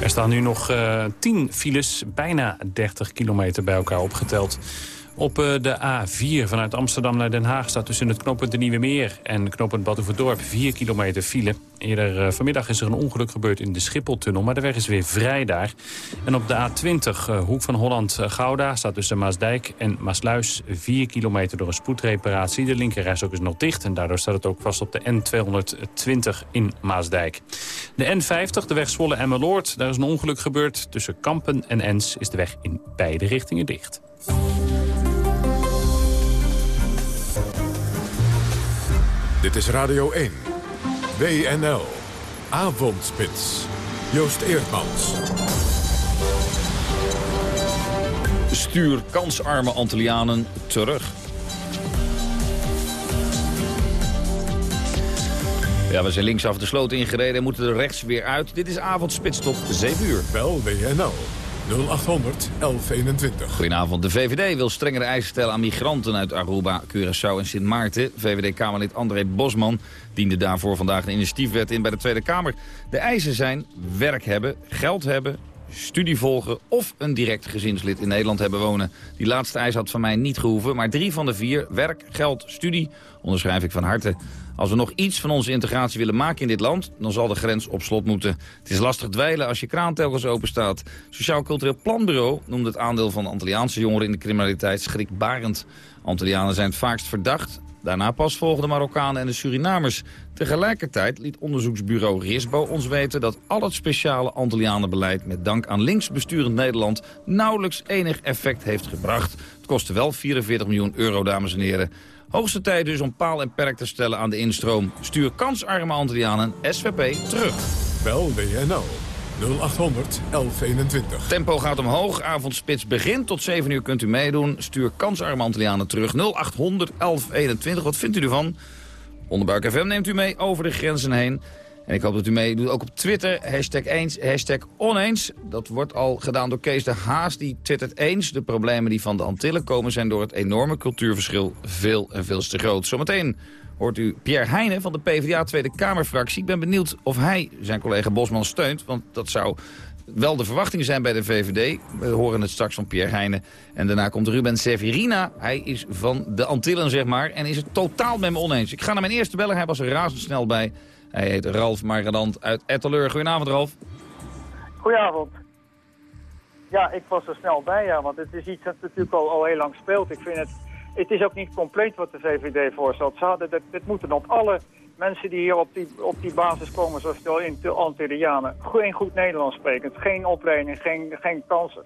Speaker 8: Er staan nu nog uh, 10 files, bijna 30 kilometer bij elkaar opgeteld. Op uh, de A4 vanuit Amsterdam naar Den Haag staat tussen het knooppunt de Nieuwe Meer en knooppunt Badhoevedorp 4 kilometer file. Eerder uh, vanmiddag is er een ongeluk gebeurd in de Schipholtunnel, maar de weg is weer vrij daar. En op de A20 uh, hoek van Holland-Gouda staat tussen Maasdijk en Maasluis 4 kilometer door een spoedreparatie. De linkerreis ook is nog dicht en daardoor staat het ook vast op de N220 in Maasdijk. De N50, de weg Zwolle-Emmeloord, daar is een ongeluk gebeurd. Tussen Kampen en Ens is de weg in beide richtingen dicht.
Speaker 1: Dit is Radio 1. WNL. Avondspits. Joost Eerdmans.
Speaker 29: Stuur kansarme Antillianen terug. Ja, we zijn linksaf de sloot ingereden en moeten er rechts weer uit. Dit is avondspits tot 7 uur.
Speaker 1: Bel WNL 0800 1121.
Speaker 29: Goedenavond. De VVD wil strengere eisen stellen aan migranten uit Aruba, Curaçao en Sint Maarten. VVD-Kamerlid André Bosman diende daarvoor vandaag een initiatiefwet in bij de Tweede Kamer. De eisen zijn werk hebben, geld hebben, studie volgen of een direct gezinslid in Nederland hebben wonen. Die laatste eis had van mij niet gehoeven, maar drie van de vier, werk, geld, studie, onderschrijf ik van harte. Als we nog iets van onze integratie willen maken in dit land... dan zal de grens op slot moeten. Het is lastig dweilen als je kraan telkens open staat. Sociaal Cultureel Planbureau noemt het aandeel van Antilliaanse jongeren... in de criminaliteit schrikbarend. Antillianen zijn het vaakst verdacht. Daarna pas volgen de Marokkanen en de Surinamers. Tegelijkertijd liet onderzoeksbureau RISBO ons weten... dat al het speciale Antillianenbeleid met dank aan linksbesturend Nederland... nauwelijks enig effect heeft gebracht. Het kostte wel 44 miljoen euro, dames en heren. Hoogste tijd dus om paal en perk te stellen aan de instroom. Stuur kansarme Antillianen SVP terug.
Speaker 1: Bel WNL 0800 1121.
Speaker 29: Tempo gaat omhoog, avondspits begint. Tot 7 uur kunt u meedoen. Stuur kansarme Antillianen terug. 0800 1121. Wat vindt u ervan? Onderbuik FM neemt u mee over de grenzen heen. En ik hoop dat u meedoet ook op Twitter. Hashtag eens, hashtag oneens. Dat wordt al gedaan door Kees de Haas. Die twittert eens. De problemen die van de Antillen komen zijn door het enorme cultuurverschil veel en veel te groot. Zometeen hoort u Pierre Heijnen van de PvdA Tweede Kamerfractie. Ik ben benieuwd of hij zijn collega Bosman steunt. Want dat zou wel de verwachting zijn bij de VVD. We horen het straks van Pierre Heijnen. En daarna komt Ruben Severina. Hij is van de Antillen, zeg maar. En is het totaal met me oneens. Ik ga naar mijn eerste beller. Hij was er razendsnel bij. Hij heet Ralf Margadant uit Etteleur. Goedenavond, Ralf.
Speaker 34: Goedenavond. Ja, ik was er snel bij, ja, want het is iets dat natuurlijk al, al heel lang speelt. Ik vind het, het is ook niet compleet wat de VVD voorstelt. Ze hadden, dit moeten op alle mensen die hier op die, op die basis komen, zoals in de Antillianen, geen goed Nederlands spreken. Geen opleiding, geen, geen kansen.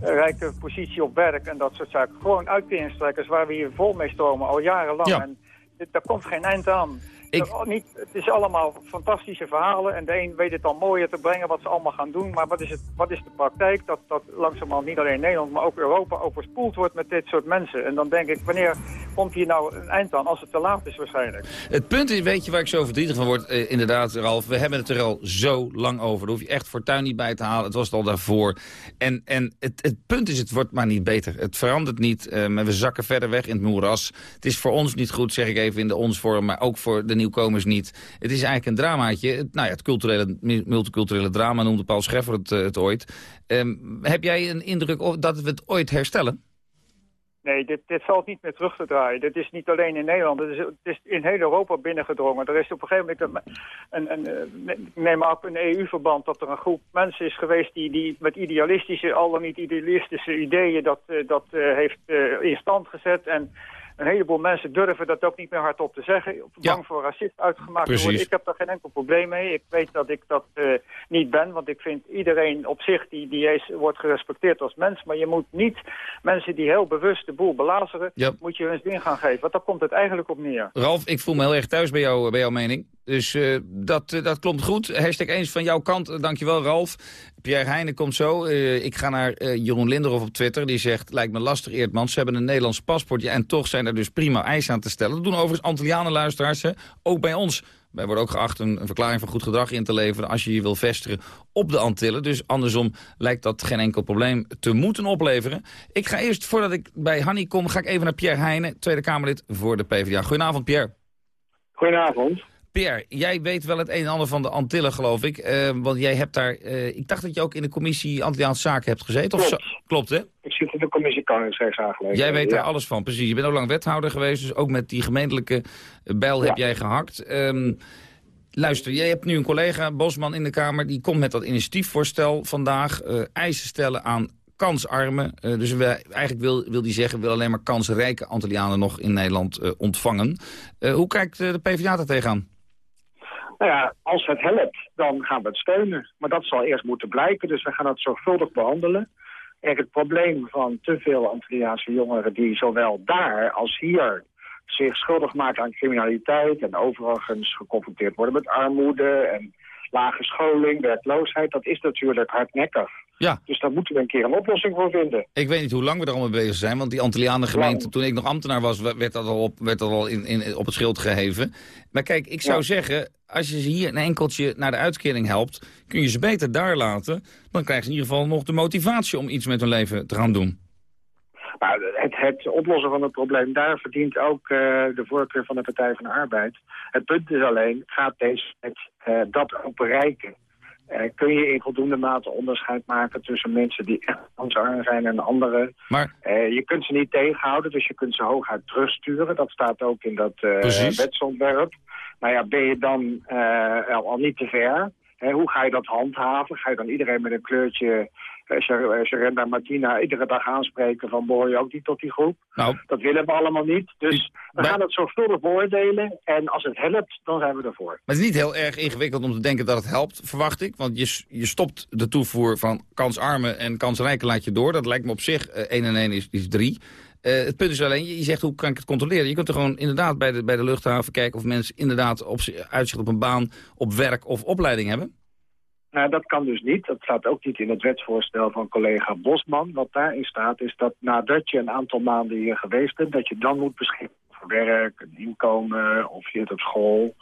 Speaker 34: Rijke positie op werk en dat soort zaken. Gewoon uitkeringstrekkers waar we hier vol mee stromen, al jarenlang. En dit, daar komt geen eind aan. Ik... Niet, het is allemaal fantastische verhalen en de een weet het al mooier te brengen wat ze allemaal gaan doen. Maar wat is, het, wat is de praktijk? Dat, dat langzamerhand niet alleen Nederland, maar ook Europa overspoeld wordt met dit soort mensen. En dan denk ik, wanneer komt hier nou een eind aan? Als het te laat is waarschijnlijk.
Speaker 29: Het punt is, weet je waar ik zo verdrietig van word? Eh, inderdaad, Ralf, we hebben het er al zo lang over. Daar hoef je echt fortuin niet bij te halen. Het was het al daarvoor. En, en het, het punt is, het wordt maar niet beter. Het verandert niet. Uh, we zakken verder weg in het moeras. Het is voor ons niet goed, zeg ik even in de ons vorm, maar ook voor de nieuwkomers niet. Het is eigenlijk een dramaatje. Het, nou ja, het culturele, multiculturele drama noemde Paul Scheffer het, eh, het ooit. Um, heb jij een indruk dat we het ooit herstellen?
Speaker 34: Nee, dit, valt niet meer terug te draaien. Dit is niet alleen in Nederland, het is, het is in heel Europa binnengedrongen. Er is op een gegeven moment, een, een, ik neem op een EU-verband, dat er een groep mensen is geweest die, die met idealistische, al dan niet idealistische ideeën dat, eh, dat heeft in stand gezet. En een heleboel mensen durven dat ook niet meer hardop te zeggen. Bang voor racist uitgemaakt te worden. Ik heb daar geen enkel probleem mee. Ik weet dat ik dat uh, niet ben. Want ik vind iedereen op zich die, die is, wordt gerespecteerd als mens. Maar je moet niet mensen die heel bewust de boel belazeren... moet je hun zin gaan geven. Want daar komt het eigenlijk op neer.
Speaker 29: Ralf, ik voel me heel erg thuis bij, jou, bij jouw mening. Dus uh, dat, uh, dat klopt goed. Hashtag eens van jouw kant. Dankjewel, Ralf. Pierre Heijnen komt zo. Ik ga naar Jeroen Linderhof op Twitter. Die zegt, lijkt me lastig Eertman. Ze hebben een Nederlands paspoort. Ja, en toch zijn er dus prima eisen aan te stellen. Dat doen overigens Antillianen luisteraars. Ook bij ons. Wij worden ook geacht een, een, verklaring van goed gedrag in te leveren... als je je wil vestigen op de Antillen. Dus andersom lijkt dat geen enkel probleem te moeten opleveren. Ik ga eerst, voordat ik bij Hanny kom... ga ik even naar Pierre Heijnen, Tweede Kamerlid voor de PvdA. Goedenavond, Pierre.
Speaker 35: Goedenavond.
Speaker 29: Pierre, jij weet wel het een en ander van de Antillen, geloof ik. Uh, want jij hebt daar... Uh, ik dacht dat je ook in de commissie Antilliaanse Zaken hebt gezeten.
Speaker 35: Klopt.
Speaker 29: Of zo? Klopt, hè?
Speaker 35: Ik zit in de commissie Koningsrechtszaken.
Speaker 29: Jij weet daar alles van, precies. Je bent ook lang wethouder geweest, dus ook met die gemeentelijke bijl ja. heb jij gehakt. Um, luister, jij hebt nu een collega, Bosman in de Kamer... die komt met dat initiatiefvoorstel vandaag. Uh, eisen stellen aan kansarmen. Uh, dus we, eigenlijk wil, wil die zeggen, wil alleen maar kansrijke Antillianen nog in Nederland uh, ontvangen. Uh, hoe kijkt de PvdA daar tegenaan?
Speaker 35: Nou ja, als het helpt, dan gaan we het steunen. Maar dat zal eerst moeten blijken, dus we gaan het zorgvuldig behandelen. Kijk, het probleem van te veel Antilliaanse jongeren die zowel daar als hier zich schuldig maken aan criminaliteit... en overigens geconfronteerd worden met armoede en lage scholing, werkloosheid... dat is natuurlijk hardnekkig.
Speaker 29: Ja.
Speaker 35: Dus daar moeten we een keer een oplossing voor vinden.
Speaker 29: Ik weet niet hoe lang we er allemaal bezig zijn, want die Antillianen gemeente, toen ik nog ambtenaar was, werd dat al op, werd dat al in, in, op het schild geheven. Maar kijk, ik zou
Speaker 35: Ja.
Speaker 29: zeggen, als je ze hier een enkeltje naar de uitkering helpt, kun je ze beter daar laten. Dan krijgen ze in ieder geval nog de motivatie om iets met hun leven te gaan doen.
Speaker 35: Maar het, het oplossen van het probleem, daar verdient ook eh, de voorkeur van de Partij van de Arbeid. Het punt is alleen, gaat deze wet eh, dat ook bereiken? Eh, kun je in voldoende mate onderscheid maken tussen mensen die echt kansarm zijn en anderen?
Speaker 29: Maar
Speaker 35: Eh, je kunt ze niet tegenhouden, dus je kunt ze hooguit terugsturen. Dat staat ook in dat
Speaker 29: Precies.
Speaker 35: wetsontwerp. Nou ja, ben je dan al, niet te ver? Hè, hoe ga je dat handhaven? Ga je dan iedereen met een kleurtje eh, Sher- eh, Sherenda Martina iedere dag aanspreken van behoor je ook niet tot die groep?
Speaker 29: Nou,
Speaker 35: Dat willen we allemaal niet. Dus we gaan het zorgvuldig beoordelen. En als het helpt, dan zijn we ervoor.
Speaker 29: Maar het is niet heel erg ingewikkeld om te denken dat het helpt, verwacht ik. Want je, je stopt de toevoer van kansarmen en kansrijken laat je door. Dat lijkt me op zich, eh, 1 en 1 is, is 3. Eh, het punt is alleen, je, zegt hoe kan ik het controleren? Je kunt er gewoon inderdaad bij de, bij de luchthaven kijken of mensen inderdaad op, zi- uitzicht op een baan, op werk of opleiding hebben.
Speaker 35: Nou, dat kan dus niet. Dat staat ook niet in het wetsvoorstel van collega Bosman. Wat daarin staat is dat nadat je een aantal maanden hier geweest bent... dat je dan moet beschikken voor werk, een inkomen of je zit op school.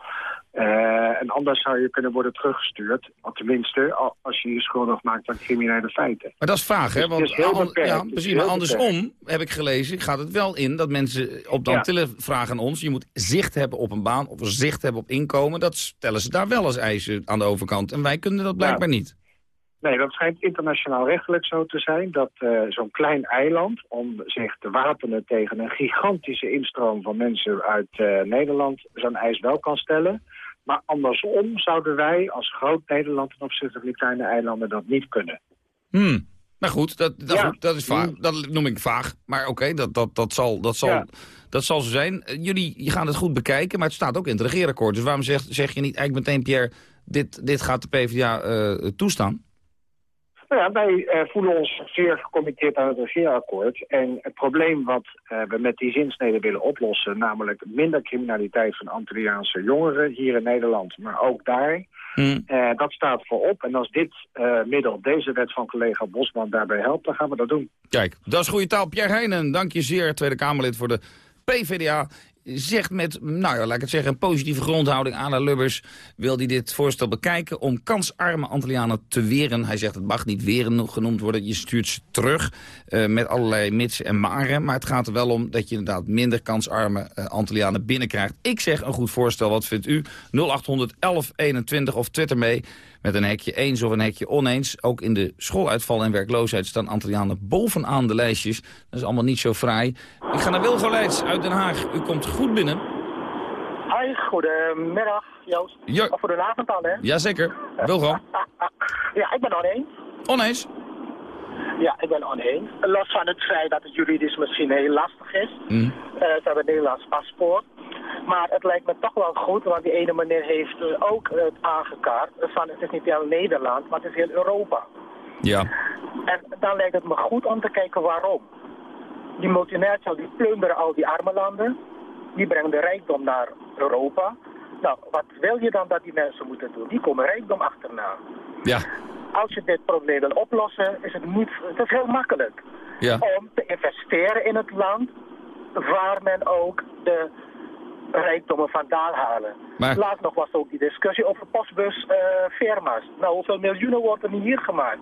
Speaker 35: Eh, en anders zou je kunnen worden teruggestuurd. Tenminste, al- als je je schuldig maakt aan criminele feiten.
Speaker 29: Maar dat is vaag, hè? Want
Speaker 35: het is heel beperkt.
Speaker 29: ja, precies, maar andersom heb ik gelezen, gaat het wel in dat mensen op de
Speaker 35: Ja.
Speaker 29: Vragen aan ons... je moet zicht hebben op een baan of zicht hebben op inkomen. Dat stellen ze daar wel als eisen aan de overkant. En wij kunnen dat blijkbaar niet.
Speaker 35: Nee, dat schijnt internationaal rechtelijk zo te zijn... dat eh, zo'n klein eiland, om zich te wapenen tegen een gigantische instroom van mensen uit eh, Nederland... zo'n eis wel kan stellen. Maar andersom zouden wij als groot Nederland ten opzichte van die kleine eilanden dat niet kunnen.
Speaker 29: Hmm. Nou goed, dat, dat,
Speaker 35: Ja.
Speaker 29: goed, dat is vaag. Dat noem ik vaag. Maar oké, dat, dat, dat, zal, dat, zal,
Speaker 35: Ja.
Speaker 29: dat zal zo zijn. Eh, Jullie je gaan het goed bekijken, maar het staat ook in het regeerakkoord. Dus waarom zeg, zeg je niet eigenlijk meteen, Pierre... dit, dit gaat de PvdA eh, toestaan?
Speaker 35: Nou ja, wij eh, voelen ons zeer gecommitteerd aan het regeerakkoord. En het probleem wat eh, we met die zinsnede willen oplossen... namelijk minder criminaliteit van Antilliaanse jongeren hier in Nederland... maar ook daar,
Speaker 29: Hmm.
Speaker 35: eh, dat staat voorop. En als dit middel, deze wet van collega Bosman daarbij helpt... dan gaan we dat doen.
Speaker 29: Kijk, dat is goede taal. Pierre Heijnen, dank je zeer, Tweede Kamerlid voor de PvdA. Zegt met, nou ja, laat ik het zeggen, een positieve grondhouding aan Lubbers... wil hij dit voorstel bekijken om kansarme Antillianen te weren. Hij zegt het mag niet weren genoemd worden, je stuurt ze terug... eh, met allerlei mitsen en maren. Maar het gaat er wel om dat je inderdaad minder kansarme eh, Antillianen binnenkrijgt. Ik zeg een goed voorstel, wat vindt u? 0800 1121 of twitter mee met een hekje eens of een hekje oneens. Ook in de schooluitval en werkloosheid staan Antillianen bovenaan de lijstjes. Dat is allemaal niet zo fraai. Ik ga naar Wilgo Leids uit Den Haag. U komt goed binnen.
Speaker 36: Hoi, goedemiddag Joost.
Speaker 29: Ja.
Speaker 36: Of goedenavond al, hè?
Speaker 29: Jazeker. Wilgo.
Speaker 36: Ja, ik ben oneens.
Speaker 29: Oneens?
Speaker 36: Ja, ik ben oneens. Los van het feit dat het juridisch misschien heel lastig is.
Speaker 29: Mm.
Speaker 36: Eh, ze hebben een Nederlands paspoort. Maar het lijkt me toch wel goed, want die ene meneer heeft eh, ook het aangekaart. Van het is niet heel Nederland, maar het is heel Europa.
Speaker 29: Ja.
Speaker 36: En dan lijkt het me goed om te kijken waarom. Die multinationals die plunderen al die arme landen. Die brengen de rijkdom naar Europa. Nou, wat wil je dan dat die mensen moeten doen? Die komen rijkdom achterna.
Speaker 29: Ja.
Speaker 36: Als je dit probleem wil oplossen, is het niet... Het is heel makkelijk
Speaker 29: Ja.
Speaker 36: om te investeren in het land waar men ook de rijkdommen vandaan halen.
Speaker 29: Maar-
Speaker 36: Laatst nog was ook die discussie over postbusfirma's. nou, hoeveel miljoenen worden er hier gemaakt?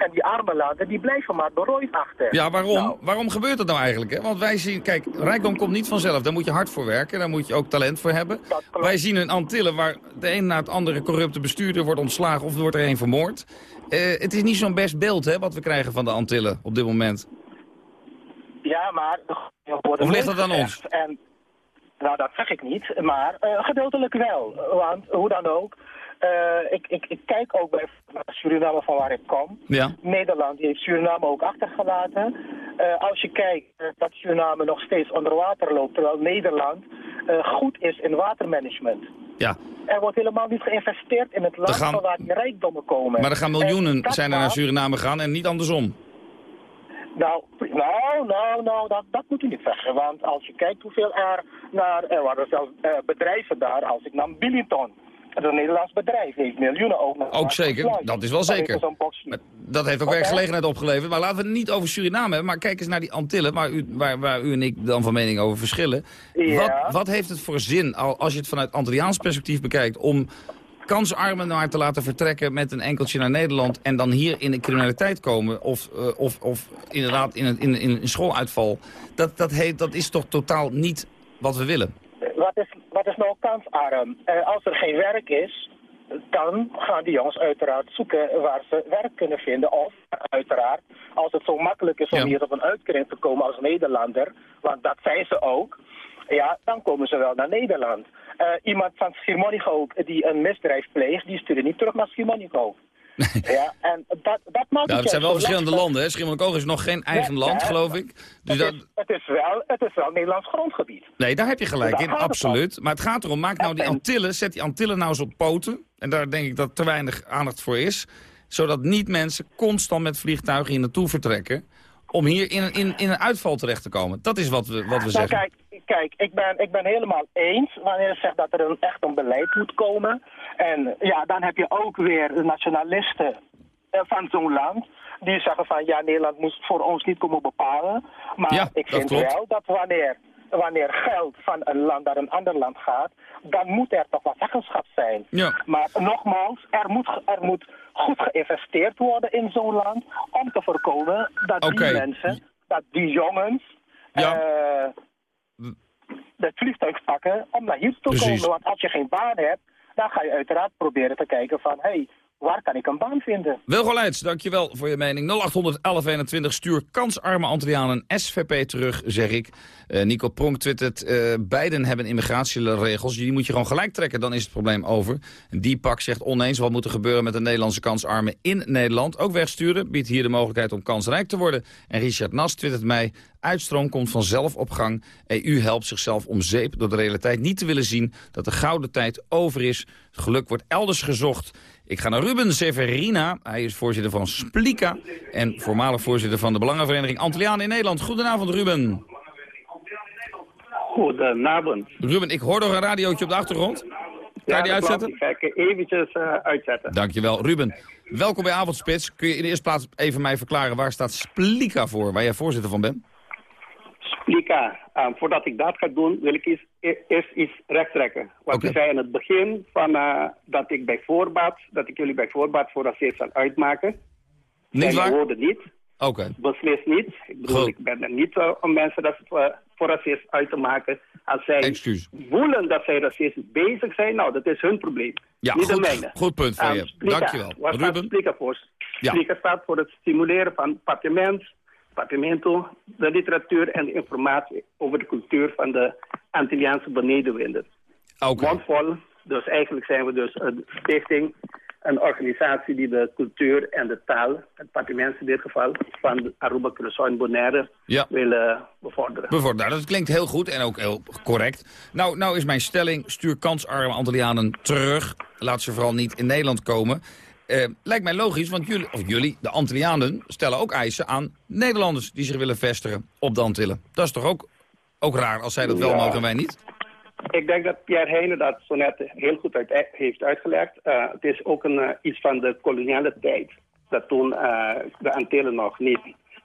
Speaker 36: En die arme landen, die blijven maar berooid achter.
Speaker 29: Ja, waarom?
Speaker 36: Nou,
Speaker 29: Waarom gebeurt dat nou eigenlijk? Hè? Want wij zien, kijk, rijkdom komt niet vanzelf. Daar moet je hard voor werken, daar moet je ook talent voor hebben. Wij zien een Antillen waar de een na het andere corrupte bestuurder wordt ontslagen of er wordt er een vermoord. Eh, het is niet zo'n best beeld hè, wat we krijgen van de Antillen op dit moment.
Speaker 36: Ja, maar...
Speaker 29: Of ligt dat aan ons?
Speaker 36: En, nou, dat zeg ik niet, maar eh, gedeeltelijk wel. Want hoe dan ook, eh, ik, ik, ik kijk ook bij Suriname van waar ik kom.
Speaker 29: Ja.
Speaker 36: Nederland heeft Suriname ook achtergelaten. Eh, als je kijkt dat Suriname nog steeds onder water loopt, terwijl Nederland goed is in watermanagement.
Speaker 29: Ja.
Speaker 36: Er wordt helemaal niet geïnvesteerd in het land
Speaker 29: gaan-
Speaker 36: van waar die rijkdommen komen.
Speaker 29: Maar er gaan
Speaker 36: En
Speaker 29: miljoenen zijn er naar Suriname gegaan en niet andersom.
Speaker 36: Nou, nou, nou, nou dat, dat moet u niet zeggen. Want als je kijkt hoeveel er naar, er waren zelfs eh, bedrijven daar, als ik nam Billington. een Nederlands bedrijf heeft miljoenen ook naar
Speaker 29: Ook zeker, dat is wel zeker. Dat heeft ook
Speaker 36: Oké.
Speaker 29: werkgelegenheid opgeleverd. Maar laten we het niet over Suriname hebben. Maar kijk eens naar die Antillen, waar u, waar, waar u en ik dan van mening over verschillen.
Speaker 36: Ja.
Speaker 29: Wat, wat heeft het voor zin, al- als je het vanuit Antilliaans perspectief bekijkt... om kansarmen maar te laten vertrekken met een enkeltje naar Nederland... en dan hier in de criminaliteit komen of, eh, of, of inderdaad in een, in, in een schooluitval... Dat, dat, heet, dat is toch totaal niet wat we willen?
Speaker 36: Wat is, wat is nou kansarm? Eh, als er geen werk is, dan gaan die jongens uiteraard zoeken waar ze werk kunnen vinden. Of uiteraard, als het zo makkelijk is om
Speaker 29: Ja.
Speaker 36: hier op een uitkering te komen als Nederlander, want dat zijn ze ook, ja, dan komen ze wel naar Nederland. Eh, iemand van Schiermonnikoog die een misdrijf pleegt, die stuurt niet terug naar Schiermonnikoog. ja, en dat, dat maakt
Speaker 29: Ja,
Speaker 36: het
Speaker 29: zijn wel verschillende
Speaker 36: lastig.
Speaker 29: landen. hè. Schiermonnikoog is nog geen eigen
Speaker 36: Ja,
Speaker 29: land, geloof ik. Dus
Speaker 36: Het
Speaker 29: dat,
Speaker 36: is, het, is wel, het is wel Nederlands grondgebied.
Speaker 29: Nee, daar heb je gelijk in, absoluut. Maar het gaat erom, maak nou die Antillen, zet die Antillen nou eens op poten. En daar denk ik dat te weinig aandacht voor is. Zodat niet mensen constant met vliegtuigen hier naartoe vertrekken... om hier in, een- in, in een uitval terecht te komen. Dat is wat we, wat we
Speaker 36: Nou,
Speaker 29: zeggen.
Speaker 36: kijk, kijk ik, ben, ik ben helemaal eens wanneer je zegt dat er een, echt een beleid moet komen. En ja, dan heb je ook weer de nationalisten eh, van zo'n land. Die zeggen van ja, Nederland moest voor ons niet komen bepalen. Maar
Speaker 29: Ja,
Speaker 36: ik vind
Speaker 29: klopt.
Speaker 36: wel dat wanneer, wanneer geld van een land naar een ander land gaat, dan moet er toch wat zeggenschap zijn.
Speaker 29: Ja.
Speaker 36: Maar nogmaals, er moet, er moet goed geïnvesteerd worden in zo'n land om te voorkomen dat die mensen, dat die jongens
Speaker 29: Ja.
Speaker 36: eh, het vliegtuig pakken om naar hier te
Speaker 29: Precies.
Speaker 36: komen. Want als je geen baan hebt, dan ga je uiteraard proberen te kijken van... hé, hey, waar kan ik een baan vinden?
Speaker 29: Wilgo Leits, dankjewel voor je mening. 081121 stuur kansarme Antillianen SVP terug, zeg ik. Eh, Nico Pronk twittert, eh, beiden hebben immigratieregels. Die moet je gewoon gelijk trekken, dan is het probleem over. En Deepak zegt oneens wat moet er gebeuren met de Nederlandse kansarmen in Nederland. Ook wegsturen biedt hier de mogelijkheid om kansrijk te worden. En Richard Nas twittert mij, uitstroom komt vanzelf op gang. EU helpt zichzelf om zeep door de realiteit niet te willen zien dat de gouden tijd over is. Geluk wordt elders gezocht. Ik ga naar Ruben Severina. Hij is voorzitter van Splika en voormalig voorzitter van de Belangenvereniging Antillianen in Nederland. Goedenavond Ruben.
Speaker 37: Goedenavond.
Speaker 29: Ruben, ik hoor nog een radiootje op de achtergrond. Kan je
Speaker 37: Ja,
Speaker 29: die uitzetten?
Speaker 37: Ik ga eventjes eh, uitzetten.
Speaker 29: Dankjewel. Ruben, welkom bij Avondspits. Kun je in de eerste plaats even mij verklaren waar staat Splika voor, waar jij voorzitter van bent?
Speaker 37: Splika, eh, voordat ik dat ga doen, wil ik eens, e- eerst iets rechttrekken. Want je zei in het begin van, eh, dat ik bij voorbaat, dat ik jullie bij voorbaat voor racist zal uitmaken.
Speaker 29: Niet waar?
Speaker 37: woorden niet.
Speaker 29: Oké.
Speaker 37: Beslist niet. Ik bedoel,
Speaker 29: Goed.
Speaker 37: ik ben er niet eh, om mensen dat, eh, voor racist uit te maken. Als zij voelen dat zij racistisch bezig zijn, nou, dat is hun probleem.
Speaker 29: Ja,
Speaker 37: niet de
Speaker 29: goed,
Speaker 37: mijne.
Speaker 29: goed punt van je. Dankjewel.
Speaker 37: Wat staat
Speaker 29: Ruben?
Speaker 37: Splika voor?
Speaker 29: Ja.
Speaker 37: Staat voor het stimuleren van parlement, de literatuur en de informatie over de cultuur van de Antilliaanse benedenwinden.
Speaker 29: Oké.
Speaker 37: Mondvol. Dus eigenlijk zijn we dus een stichting, een organisatie die de cultuur en de taal, het parlement in dit geval, van Aruba, Curaçao en Bonaire
Speaker 29: Ja.
Speaker 37: willen bevorderen.
Speaker 29: Bijvoorbeeld, nou, dat klinkt heel goed en ook heel correct. Nou, nou is mijn stelling, stuur kansarme Antillianen terug. Laat ze vooral niet in Nederland komen. Eh, lijkt mij logisch, want jullie, of jullie, de Antillianen, stellen ook eisen aan Nederlanders die zich willen vestigen op de Antillen. Dat is toch ook, ook raar als zij dat wel mogen en wij niet?
Speaker 37: Ik denk dat Pierre Heijnen dat zo net heel goed uit, heeft uitgelegd. Eh, het is ook een, eh, iets van de koloniale tijd. Dat toen eh, de Antillen nog niet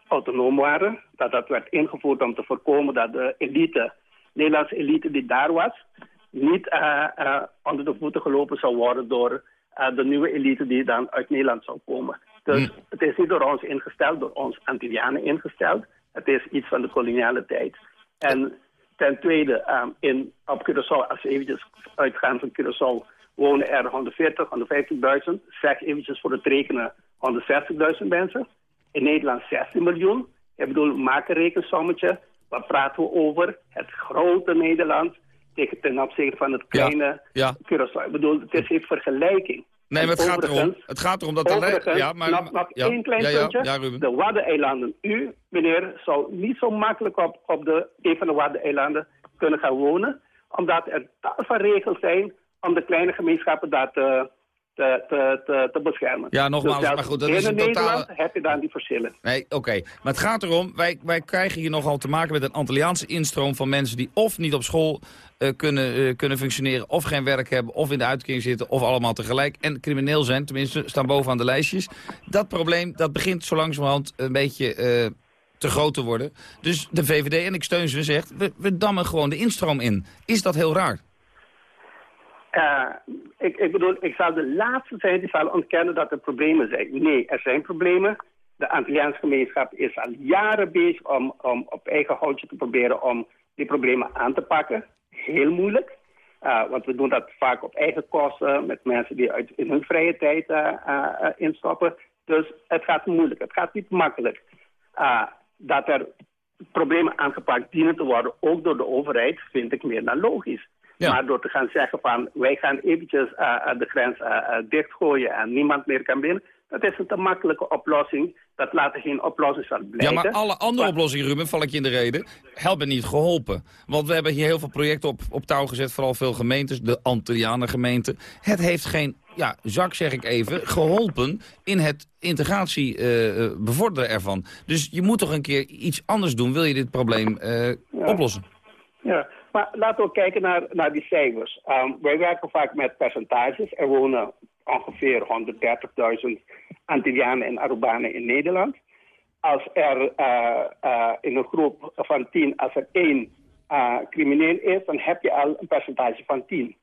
Speaker 37: autonoom waren. Dat dat werd ingevoerd om te voorkomen dat de elite, Nederlandse elite die daar was, niet eh, eh, onder de voeten gelopen zou worden door eh, de nieuwe elite die dan uit Nederland zou komen. Dus het is niet door ons ingesteld, door ons Antillianen ingesteld. Het is iets van de koloniale tijd. En ten tweede, ehm, in, op Curaçao, als we eventjes uitgaan van Curaçao, wonen er 140, 150.000. Zeg eventjes voor het rekenen 160.000 mensen. In Nederland 16 miljoen. Ik bedoel, maak een rekensommetje. Wat praten we over? Het grote Nederland tegen ten opzichte van het kleine
Speaker 29: ja.
Speaker 37: Curaçao. Ik bedoel, het is geen vergelijking.
Speaker 29: Nee, maar het gaat erom, het gaat erom dat...
Speaker 37: Overigens,
Speaker 29: ja, maar,
Speaker 37: nog, nog
Speaker 29: ja,
Speaker 37: één klein
Speaker 29: ja,
Speaker 37: puntje.
Speaker 29: Ja,
Speaker 37: de Waddeneilanden. U, meneer, zou niet zo makkelijk op, op de, een van de Waddeneilanden kunnen gaan wonen. Omdat er tal van regels zijn om de kleine gemeenschappen daar te, te, te, te, te beschermen.
Speaker 29: Ja, nogmaals,
Speaker 37: Dus
Speaker 29: maar goed, dat is een totale-
Speaker 37: Nederland heb je dan die verschillen.
Speaker 29: Nee, oké. Maar het gaat erom, wij, wij krijgen hier nogal te maken met een Antilliaanse instroom van mensen die of niet op school eh, kunnen, eh, kunnen functioneren, of geen werk hebben, of in de uitkering zitten, of allemaal tegelijk en crimineel zijn, tenminste staan bovenaan de lijstjes. Dat probleem, dat begint zo langzamerhand een beetje eh, te groot te worden. Dus de VVD, en ik steun ze, zegt, we, we dammen gewoon de instroom in. Is dat heel raar?
Speaker 37: Eh, ik, ik bedoel, ik zal de laatste zijn die zal ontkennen dat er problemen zijn. Nee, er zijn problemen. De Antilliaanse gemeenschap is al jaren bezig om, om op eigen houtje te proberen om die problemen aan te pakken. Heel moeilijk. Eh, want we doen dat vaak op eigen kosten met mensen die uit, in hun vrije tijd eh, instappen. Dus het gaat moeilijk. Het gaat niet makkelijk. Dat er problemen aangepakt dienen te worden, ook door de overheid, vind ik meer dan logisch. Maar door te gaan zeggen van wij gaan eventjes eh, de grens eh, dichtgooien en niemand meer kan binnen, dat is een te makkelijke oplossing. Dat later geen oplossing zal
Speaker 29: Ja,
Speaker 37: blijken.
Speaker 29: maar alle andere oplossingen, Ruben, val ik je in de reden, helpen niet geholpen. Want we hebben hier heel veel projecten op, op touw gezet, vooral veel gemeentes, de Antillianen gemeente. Het heeft geen, ja, zak zeg ik even, geholpen in het integratie bevorderen ervan. Dus je moet toch een keer iets anders doen, wil je dit probleem oplossen.
Speaker 37: Ja, maar laten we kijken naar, naar die cijfers. Ehm, wij werken vaak met percentages. Er wonen ongeveer 130.000 Antillianen en Arubanen in Nederland. Als er eh, eh, in een groep van 10, als er één eh, crimineel is, dan heb je al een percentage van 10.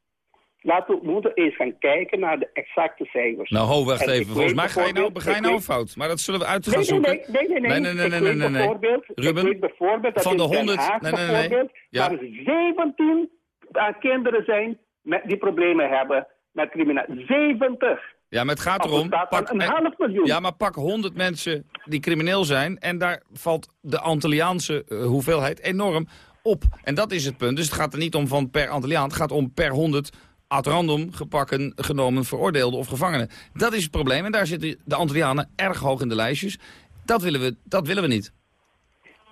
Speaker 37: Laten we, moeten eens gaan kijken naar de exacte cijfers.
Speaker 29: Nou, ho, wacht even. Volgens mij ga je nou, je nou een fout. Maar dat zullen we uit gaan
Speaker 37: Nee, nee,
Speaker 29: zoeken.
Speaker 37: nee, nee, nee, nee.
Speaker 29: nee, nee, nee,
Speaker 37: weet
Speaker 29: nee, nee.
Speaker 37: bijvoorbeeld-
Speaker 29: Ruben,
Speaker 37: bijvoorbeeld dat
Speaker 29: van de
Speaker 37: in Den
Speaker 29: 100...
Speaker 37: Haag
Speaker 29: Nee, nee, nee.
Speaker 37: bijvoorbeeld
Speaker 29: Ja.
Speaker 37: er 17 uh, kinderen zijn met, die problemen hebben met criminaliteit. 70!
Speaker 29: Ja, maar het gaat erom...
Speaker 37: van een half miljoen.
Speaker 29: Ja, maar pak 100 mensen die crimineel zijn... en daar valt de Antilliaanse eh, hoeveelheid enorm op. En dat is het punt. Dus het gaat er niet om van per Antilliaan. Het gaat om per 100 ad random gepakken, genomen, veroordeelden of gevangenen. Dat is het probleem. En daar zitten de Antillianen erg hoog in de lijstjes. Dat willen we, dat willen we niet.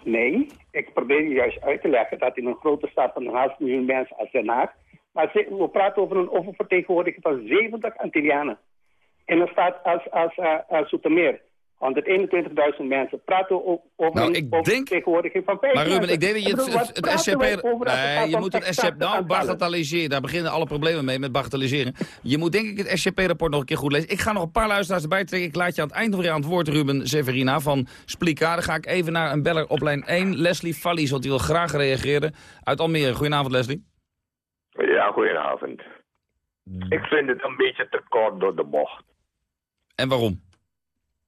Speaker 37: Nee, ik probeer je juist uit te leggen dat in een grote stad van een half miljoen mensen als Den Haag... maar we praten over een oververtegenwoordiging van 70 Antillianen. In een stad als, als uh, uh, Zoetermeer, 121.000 mensen, praten over
Speaker 29: Nou, ik denk-
Speaker 37: van 5
Speaker 29: Maar Ruben, ik denk dat je het,
Speaker 37: bedoel, wat
Speaker 29: het, het
Speaker 37: praten
Speaker 29: SCP... Nee, je moet het SCP... Nou, bagatelliseren. Daar beginnen alle problemen mee, met bagatelliseren. Je moet denk ik het SCP-rapport nog een keer goed lezen. Ik ga nog een paar luisteraars erbij trekken. Ik laat je aan het eind nog weer aan het woord, Ruben Severina van Splika. Dan ga ik even naar een beller op lijn 1, Leslie Vallies, want die wil graag reageren. Uit Almere. Goedenavond, Leslie.
Speaker 38: Ja, goedenavond. Ik vind het een beetje te kort door de bocht.
Speaker 29: En waarom?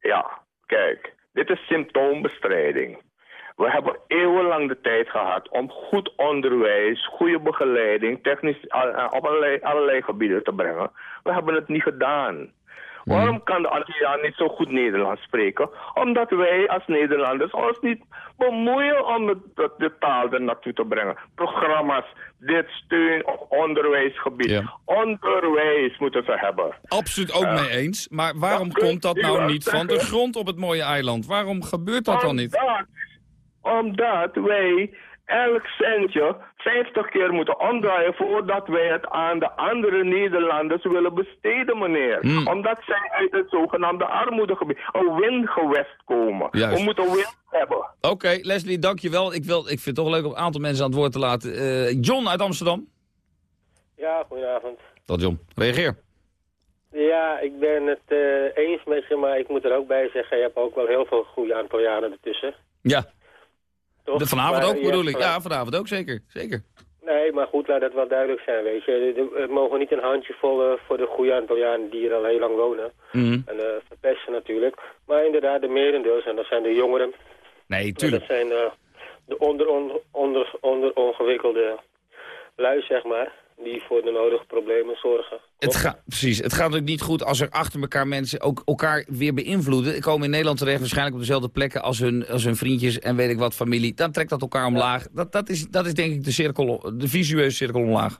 Speaker 38: Ja, kijk, dit is symptoombestrijding. We hebben eeuwenlang de tijd gehad om goed onderwijs, goede begeleiding, technisch eh, op allerlei, allerlei gebieden te brengen. We hebben het niet gedaan. Waarom kan de Antilliaan niet zo goed Nederlands spreken? Omdat wij als Nederlanders ons niet bemoeien om de, de taal er naartoe te brengen. Programma's, dit steun op onderwijsgebied. Onderwijs moeten ze hebben.
Speaker 29: Absoluut ook
Speaker 38: Ja.
Speaker 29: mee eens. Maar waarom
Speaker 38: Dat
Speaker 29: komt dat nou niet van de grond op het mooie eiland? Waarom gebeurt dat dan niet?
Speaker 38: Omdat wij elk centje 50 keer moeten omdraaien voordat wij het aan de andere Nederlanders willen besteden, meneer.
Speaker 29: Hmm.
Speaker 38: Omdat zij uit het zogenaamde armoedegebied, een wingewest komen.
Speaker 29: Juist.
Speaker 38: We moeten wind hebben.
Speaker 29: Oké, Leslie, dankjewel. Ik, wil, ik vind het toch leuk om een aantal mensen aan het woord te laten. Eh, John uit Amsterdam.
Speaker 39: Ja, goedenavond.
Speaker 29: Dat John. Reageer.
Speaker 39: Ja, ik ben het eh, eens met je, maar ik moet er ook bij zeggen, je hebt ook wel heel veel goede Antillianen ertussen.
Speaker 29: Ja.
Speaker 39: Toch?
Speaker 29: De, vanavond
Speaker 39: Maar
Speaker 29: ook bedoel ik. Ja, vanavond ook zeker. Zeker.
Speaker 39: Nee, maar goed, laat dat wel duidelijk zijn, weet je. Er mogen niet een handjevol eh, voor de goede Antillianen die hier al heel lang wonen.
Speaker 29: Mhm.
Speaker 39: En eh, verpesten natuurlijk. Maar inderdaad, de merendeels, en dat zijn de jongeren.
Speaker 29: Nee, tuurlijk.
Speaker 39: Dat zijn eh, de onder, onder, onder, onder ongewikkelde lui, zeg maar. Die voor de nodige problemen zorgen.
Speaker 29: Het gaat, precies. Het gaat ook niet goed als er achter elkaar mensen ook elkaar weer beïnvloeden. Die komen in Nederland terecht waarschijnlijk op dezelfde plekken als hun, als hun vriendjes en weet ik wat, familie. Dan trekt dat elkaar omlaag. Dat, dat, is, dat is denk ik de, cirkel, de visueuze cirkel omlaag.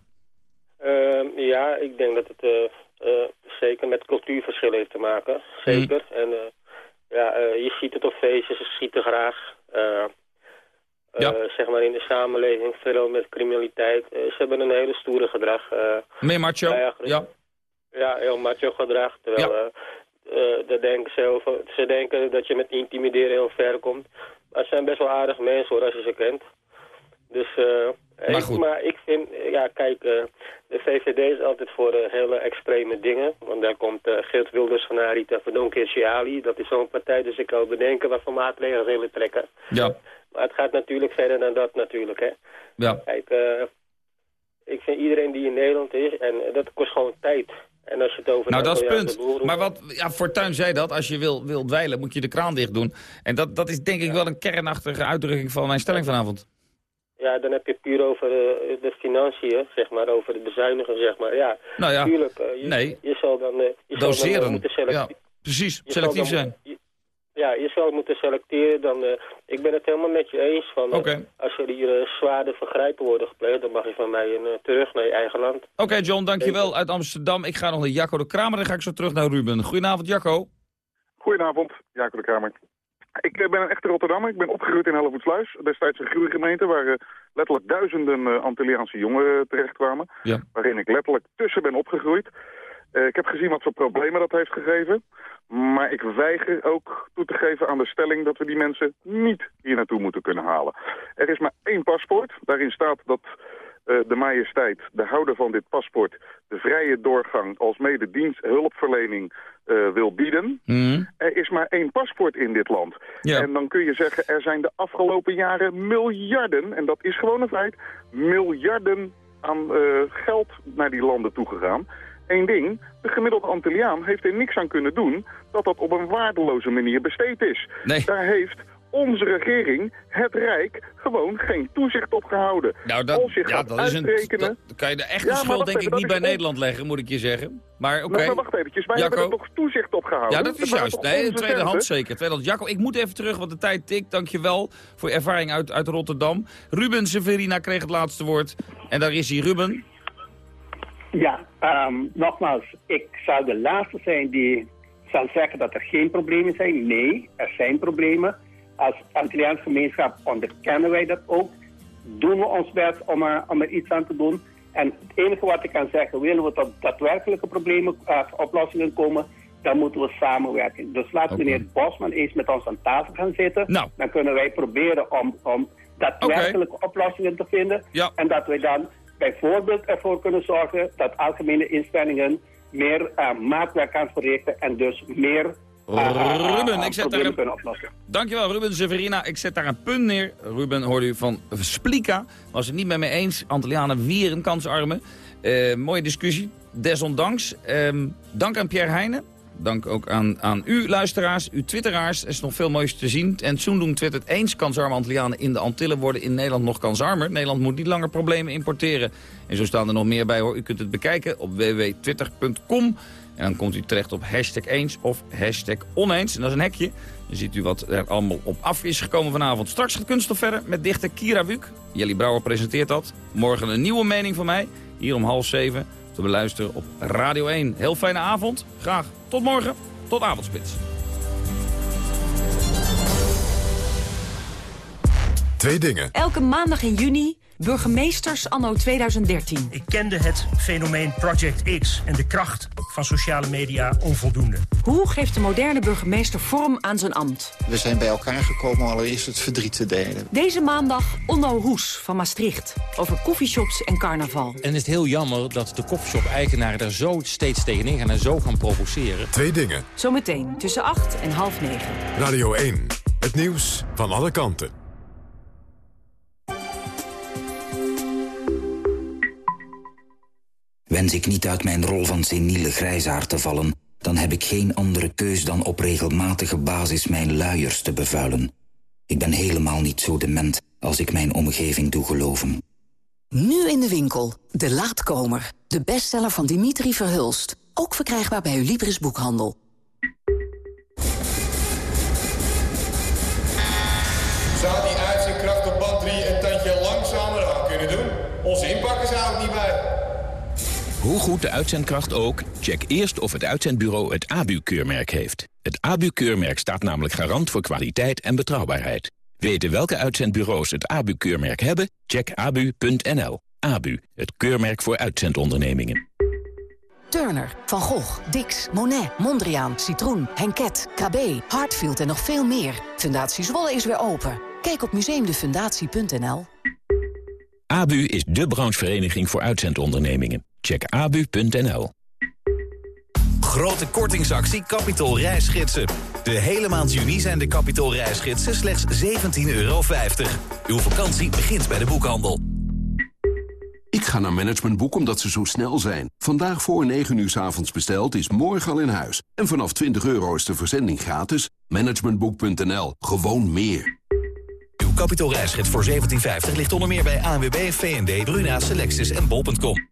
Speaker 39: Ehm, ja, ik denk dat het eh, eh, zeker met cultuurverschillen heeft te maken. Zeker. En eh, ja, je ziet het op feestjes, ze schieten graag. Eh, eh, zeg maar in de samenleving, veel met criminaliteit. Eh, ze hebben een hele stoere gedrag. eh,
Speaker 29: Meer macho?
Speaker 39: agressief.
Speaker 29: Ja.
Speaker 39: ja, heel macho gedrag. Terwijl ja. uh, uh, denken ze, over, ze denken dat je met intimideren heel ver komt. Maar het zijn best wel aardige mensen hoor, als je ze kent. Dus, uh, maar, ik, maar ik vind, ja kijk, uh, de VVD is altijd voor uh, hele extreme dingen. Want daar komt uh, Geert Wilders van Arita Verdonk Ciali. Dat is zo'n partij, dus ik kan bedenken wat voor maatregelen ze willen trekken.
Speaker 29: Ja.
Speaker 39: Maar het gaat natuurlijk verder dan dat natuurlijk, hè.
Speaker 29: Ja.
Speaker 39: Kijk, ik vind iedereen die in Nederland is, en dat kost gewoon tijd. En als je het over...
Speaker 29: Nou, dat is het punt. Maar wat, ja, Fortuyn zei dat, als je wil, wil dweilen moet je de kraan dicht doen. En dat, dat is denk ik wel een kernachtige uitdrukking van mijn stelling vanavond.
Speaker 39: Ja, dan heb je het puur over de, de financiën, zeg maar, over de bezuinigen, zeg maar. Ja,
Speaker 29: nou ja,
Speaker 39: tuurlijk. Uh, je,
Speaker 29: nee.
Speaker 39: je zal dan... Uh, je
Speaker 29: Doseren.
Speaker 39: Zal dan, uh, moeten.
Speaker 29: Ja, precies, selectief zijn.
Speaker 39: Je, ja, je zal moeten selecteren. Dan, ik ben het helemaal met je eens. Van,
Speaker 29: okay.
Speaker 39: Als er hier zware vergrijpen worden gepleegd, dan mag je van mij een, terug naar je eigen land.
Speaker 29: Oké, okay, John, dankjewel uit Amsterdam. Ik ga nog naar Jacco de Kramer, dan ga ik zo terug naar Ruben. Goedenavond, Jacco.
Speaker 40: Goedenavond, Jacco de Kramer. Ik ben een echte Rotterdammer. Ik ben opgegroeid in Hellevoetsluis. Destijds een groeigemeente waar uh, letterlijk duizenden uh, Antilliaanse jongeren terechtkwamen.
Speaker 29: Ja.
Speaker 40: Waarin ik letterlijk tussen ben opgegroeid. Uh, ik heb gezien wat voor problemen dat heeft gegeven. Maar ik weiger ook toe te geven aan de stelling dat we die mensen niet hier naartoe moeten kunnen halen. Er is maar één paspoort. Daarin staat dat uh, de majesteit, de houder van dit paspoort, de vrije doorgang als mede dienst hulpverlening uh, wil bieden.
Speaker 29: Mm.
Speaker 40: Er is maar één paspoort in dit land.
Speaker 29: Ja.
Speaker 40: En dan kun je zeggen, er zijn de afgelopen jaren miljarden, en dat is gewoon een feit, miljarden aan uh, geld naar die landen toegegaan. Eén ding, de gemiddelde Antilliaan heeft er niks aan kunnen doen dat dat op een waardeloze manier besteed is.
Speaker 29: Nee.
Speaker 40: Daar heeft onze regering, het Rijk, gewoon geen toezicht op gehouden.
Speaker 29: Nou, dat,
Speaker 40: Als je
Speaker 29: ja,
Speaker 40: gaat
Speaker 29: dat is een, dat kan je de echte
Speaker 40: Ja,
Speaker 29: schuld denk
Speaker 40: even,
Speaker 29: ik niet bij Nederland leggen, moet ik je zeggen. Maar oké.
Speaker 40: Nou, wacht eventjes, wij
Speaker 29: Jacco.
Speaker 40: hebben er toch toezicht op gehouden?
Speaker 29: Ja, dat is juist. Nee, tweede hand zeker. Tweede hand. Jacco, ik moet even terug, want de tijd tikt. Dankjewel voor je ervaring uit, uit Rotterdam. Ruben Severina kreeg het laatste woord. En daar is hij. Ruben.
Speaker 37: Ja, um, nogmaals, ik zou de laatste zijn die zal zeggen dat er geen problemen zijn. Nee, er zijn problemen. Als Antilliaanse gemeenschap onderkennen wij dat ook. Doen we ons best om er, om er iets aan te doen. En het enige wat ik kan zeggen, willen we tot daadwerkelijke problemen, uh, oplossingen komen, dan moeten we samenwerken. Dus laat
Speaker 29: Okay.
Speaker 37: meneer Bosman eens met ons aan tafel gaan zitten.
Speaker 29: Nou.
Speaker 37: Dan kunnen wij proberen om, om daadwerkelijke oplossingen te vinden.
Speaker 29: Ja.
Speaker 37: En dat wij dan bijvoorbeeld ervoor kunnen zorgen dat algemene instellingen meer uh, maatwerk gaan verrichten en dus meer uh,
Speaker 29: Ruben, ik zet daar een...
Speaker 37: kunnen oplossen.
Speaker 29: Dankjewel, Ruben Severina. Ik zet daar een punt neer. Ruben hoorde u van Splika. Was het niet met me eens. Antillianen weer een kansarmen. Eh, mooie discussie. Desondanks. Ehm, dank aan Pierre Heijnen. Dank ook aan, aan u, luisteraars, uw twitteraars. Er is nog veel moois te zien. En Soendoen twittert eens kansarme Antillianen in de Antillen worden in Nederland nog kansarmer. Nederland moet niet langer problemen importeren. En zo staan er nog meer bij hoor. U kunt het bekijken op www.twitter.com. En dan komt u terecht op hashtag eens of hashtag oneens. En dat is een hekje. Dan ziet u wat er allemaal op af is gekomen vanavond. Straks gaat Kunststof verder met dichter Kira Wuk. Jelly Brouwer presenteert dat. Morgen een nieuwe mening van mij. Hier om half zeven te beluisteren op Radio 1. Heel fijne avond. Graag tot morgen. Tot avondspits.
Speaker 1: Twee dingen.
Speaker 41: Elke maandag in juni burgemeesters anno 2013.
Speaker 42: Ik kende het fenomeen Project X en de kracht van sociale media onvoldoende.
Speaker 41: Hoe geeft de moderne burgemeester vorm aan zijn ambt?
Speaker 43: We zijn bij elkaar gekomen om allereerst het verdriet te delen.
Speaker 41: Deze maandag Onno Hoes van Maastricht. Over koffieshops en carnaval.
Speaker 44: En het is heel jammer dat de koffieshop-eigenaren daar zo steeds tegenin gaan en zo gaan provoceren.
Speaker 1: Twee dingen.
Speaker 41: Zometeen tussen 8 en half 9.
Speaker 1: Radio 1. Het nieuws van alle kanten.
Speaker 45: Wens ik niet uit mijn rol van seniele grijzaar te vallen... dan heb ik geen andere keus dan op regelmatige basis mijn luiers te bevuilen. Ik ben helemaal niet zo dement als ik mijn omgeving doe geloven.
Speaker 41: Nu in de winkel. De Laatkomer. De bestseller van Dimitri Verhulst. Ook verkrijgbaar bij uw Libris boekhandel.
Speaker 46: Zou die uitzendkracht op band 3 een tandje langzamer aan kunnen doen? Onze inpakken zou ik niet bij.
Speaker 47: Hoe goed de uitzendkracht ook, check eerst of het uitzendbureau het ABU-keurmerk heeft. Het ABU-keurmerk staat namelijk garant voor kwaliteit en betrouwbaarheid. Weten welke uitzendbureaus het ABU-keurmerk hebben? Check abu.nl. ABU, het keurmerk voor uitzendondernemingen.
Speaker 41: Turner, Van Gogh, Dix, Monet, Mondriaan, Citroen, Henket, KB, Hartfield en nog veel meer. Fundatie Zwolle is weer open. Kijk op museumdefundatie.nl.
Speaker 48: ABU is de branchevereniging voor uitzendondernemingen. Check abu.nl.
Speaker 49: Grote kortingsactie Capitol reisgidsen. De hele maand juni zijn de Capitol reisgidsen slechts 17,50 euro. Uw vakantie begint bij de boekhandel.
Speaker 50: Ik ga naar Managementboek omdat ze zo snel zijn. Vandaag voor 9 uur s avonds besteld is morgen al in huis. En vanaf 20 euro is de verzending gratis. Managementboek.nl. Gewoon meer.
Speaker 49: Uw Capitol reisgids voor 17,50 ligt onder meer bij ANWB, V&D, Bruna, Selectis en bol.com.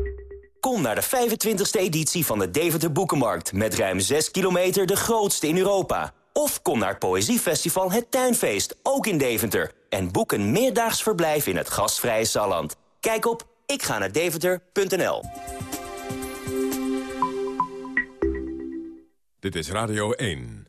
Speaker 47: Kom naar de 25e editie van de Deventer Boekenmarkt... met ruim 6 kilometer de grootste in Europa. Of kom naar het Poëziefestival Het Tuinfeest, ook in Deventer... en boek een meerdaags verblijf in het gastvrije Salland. Kijk op ikga
Speaker 1: Dit is Radio 1.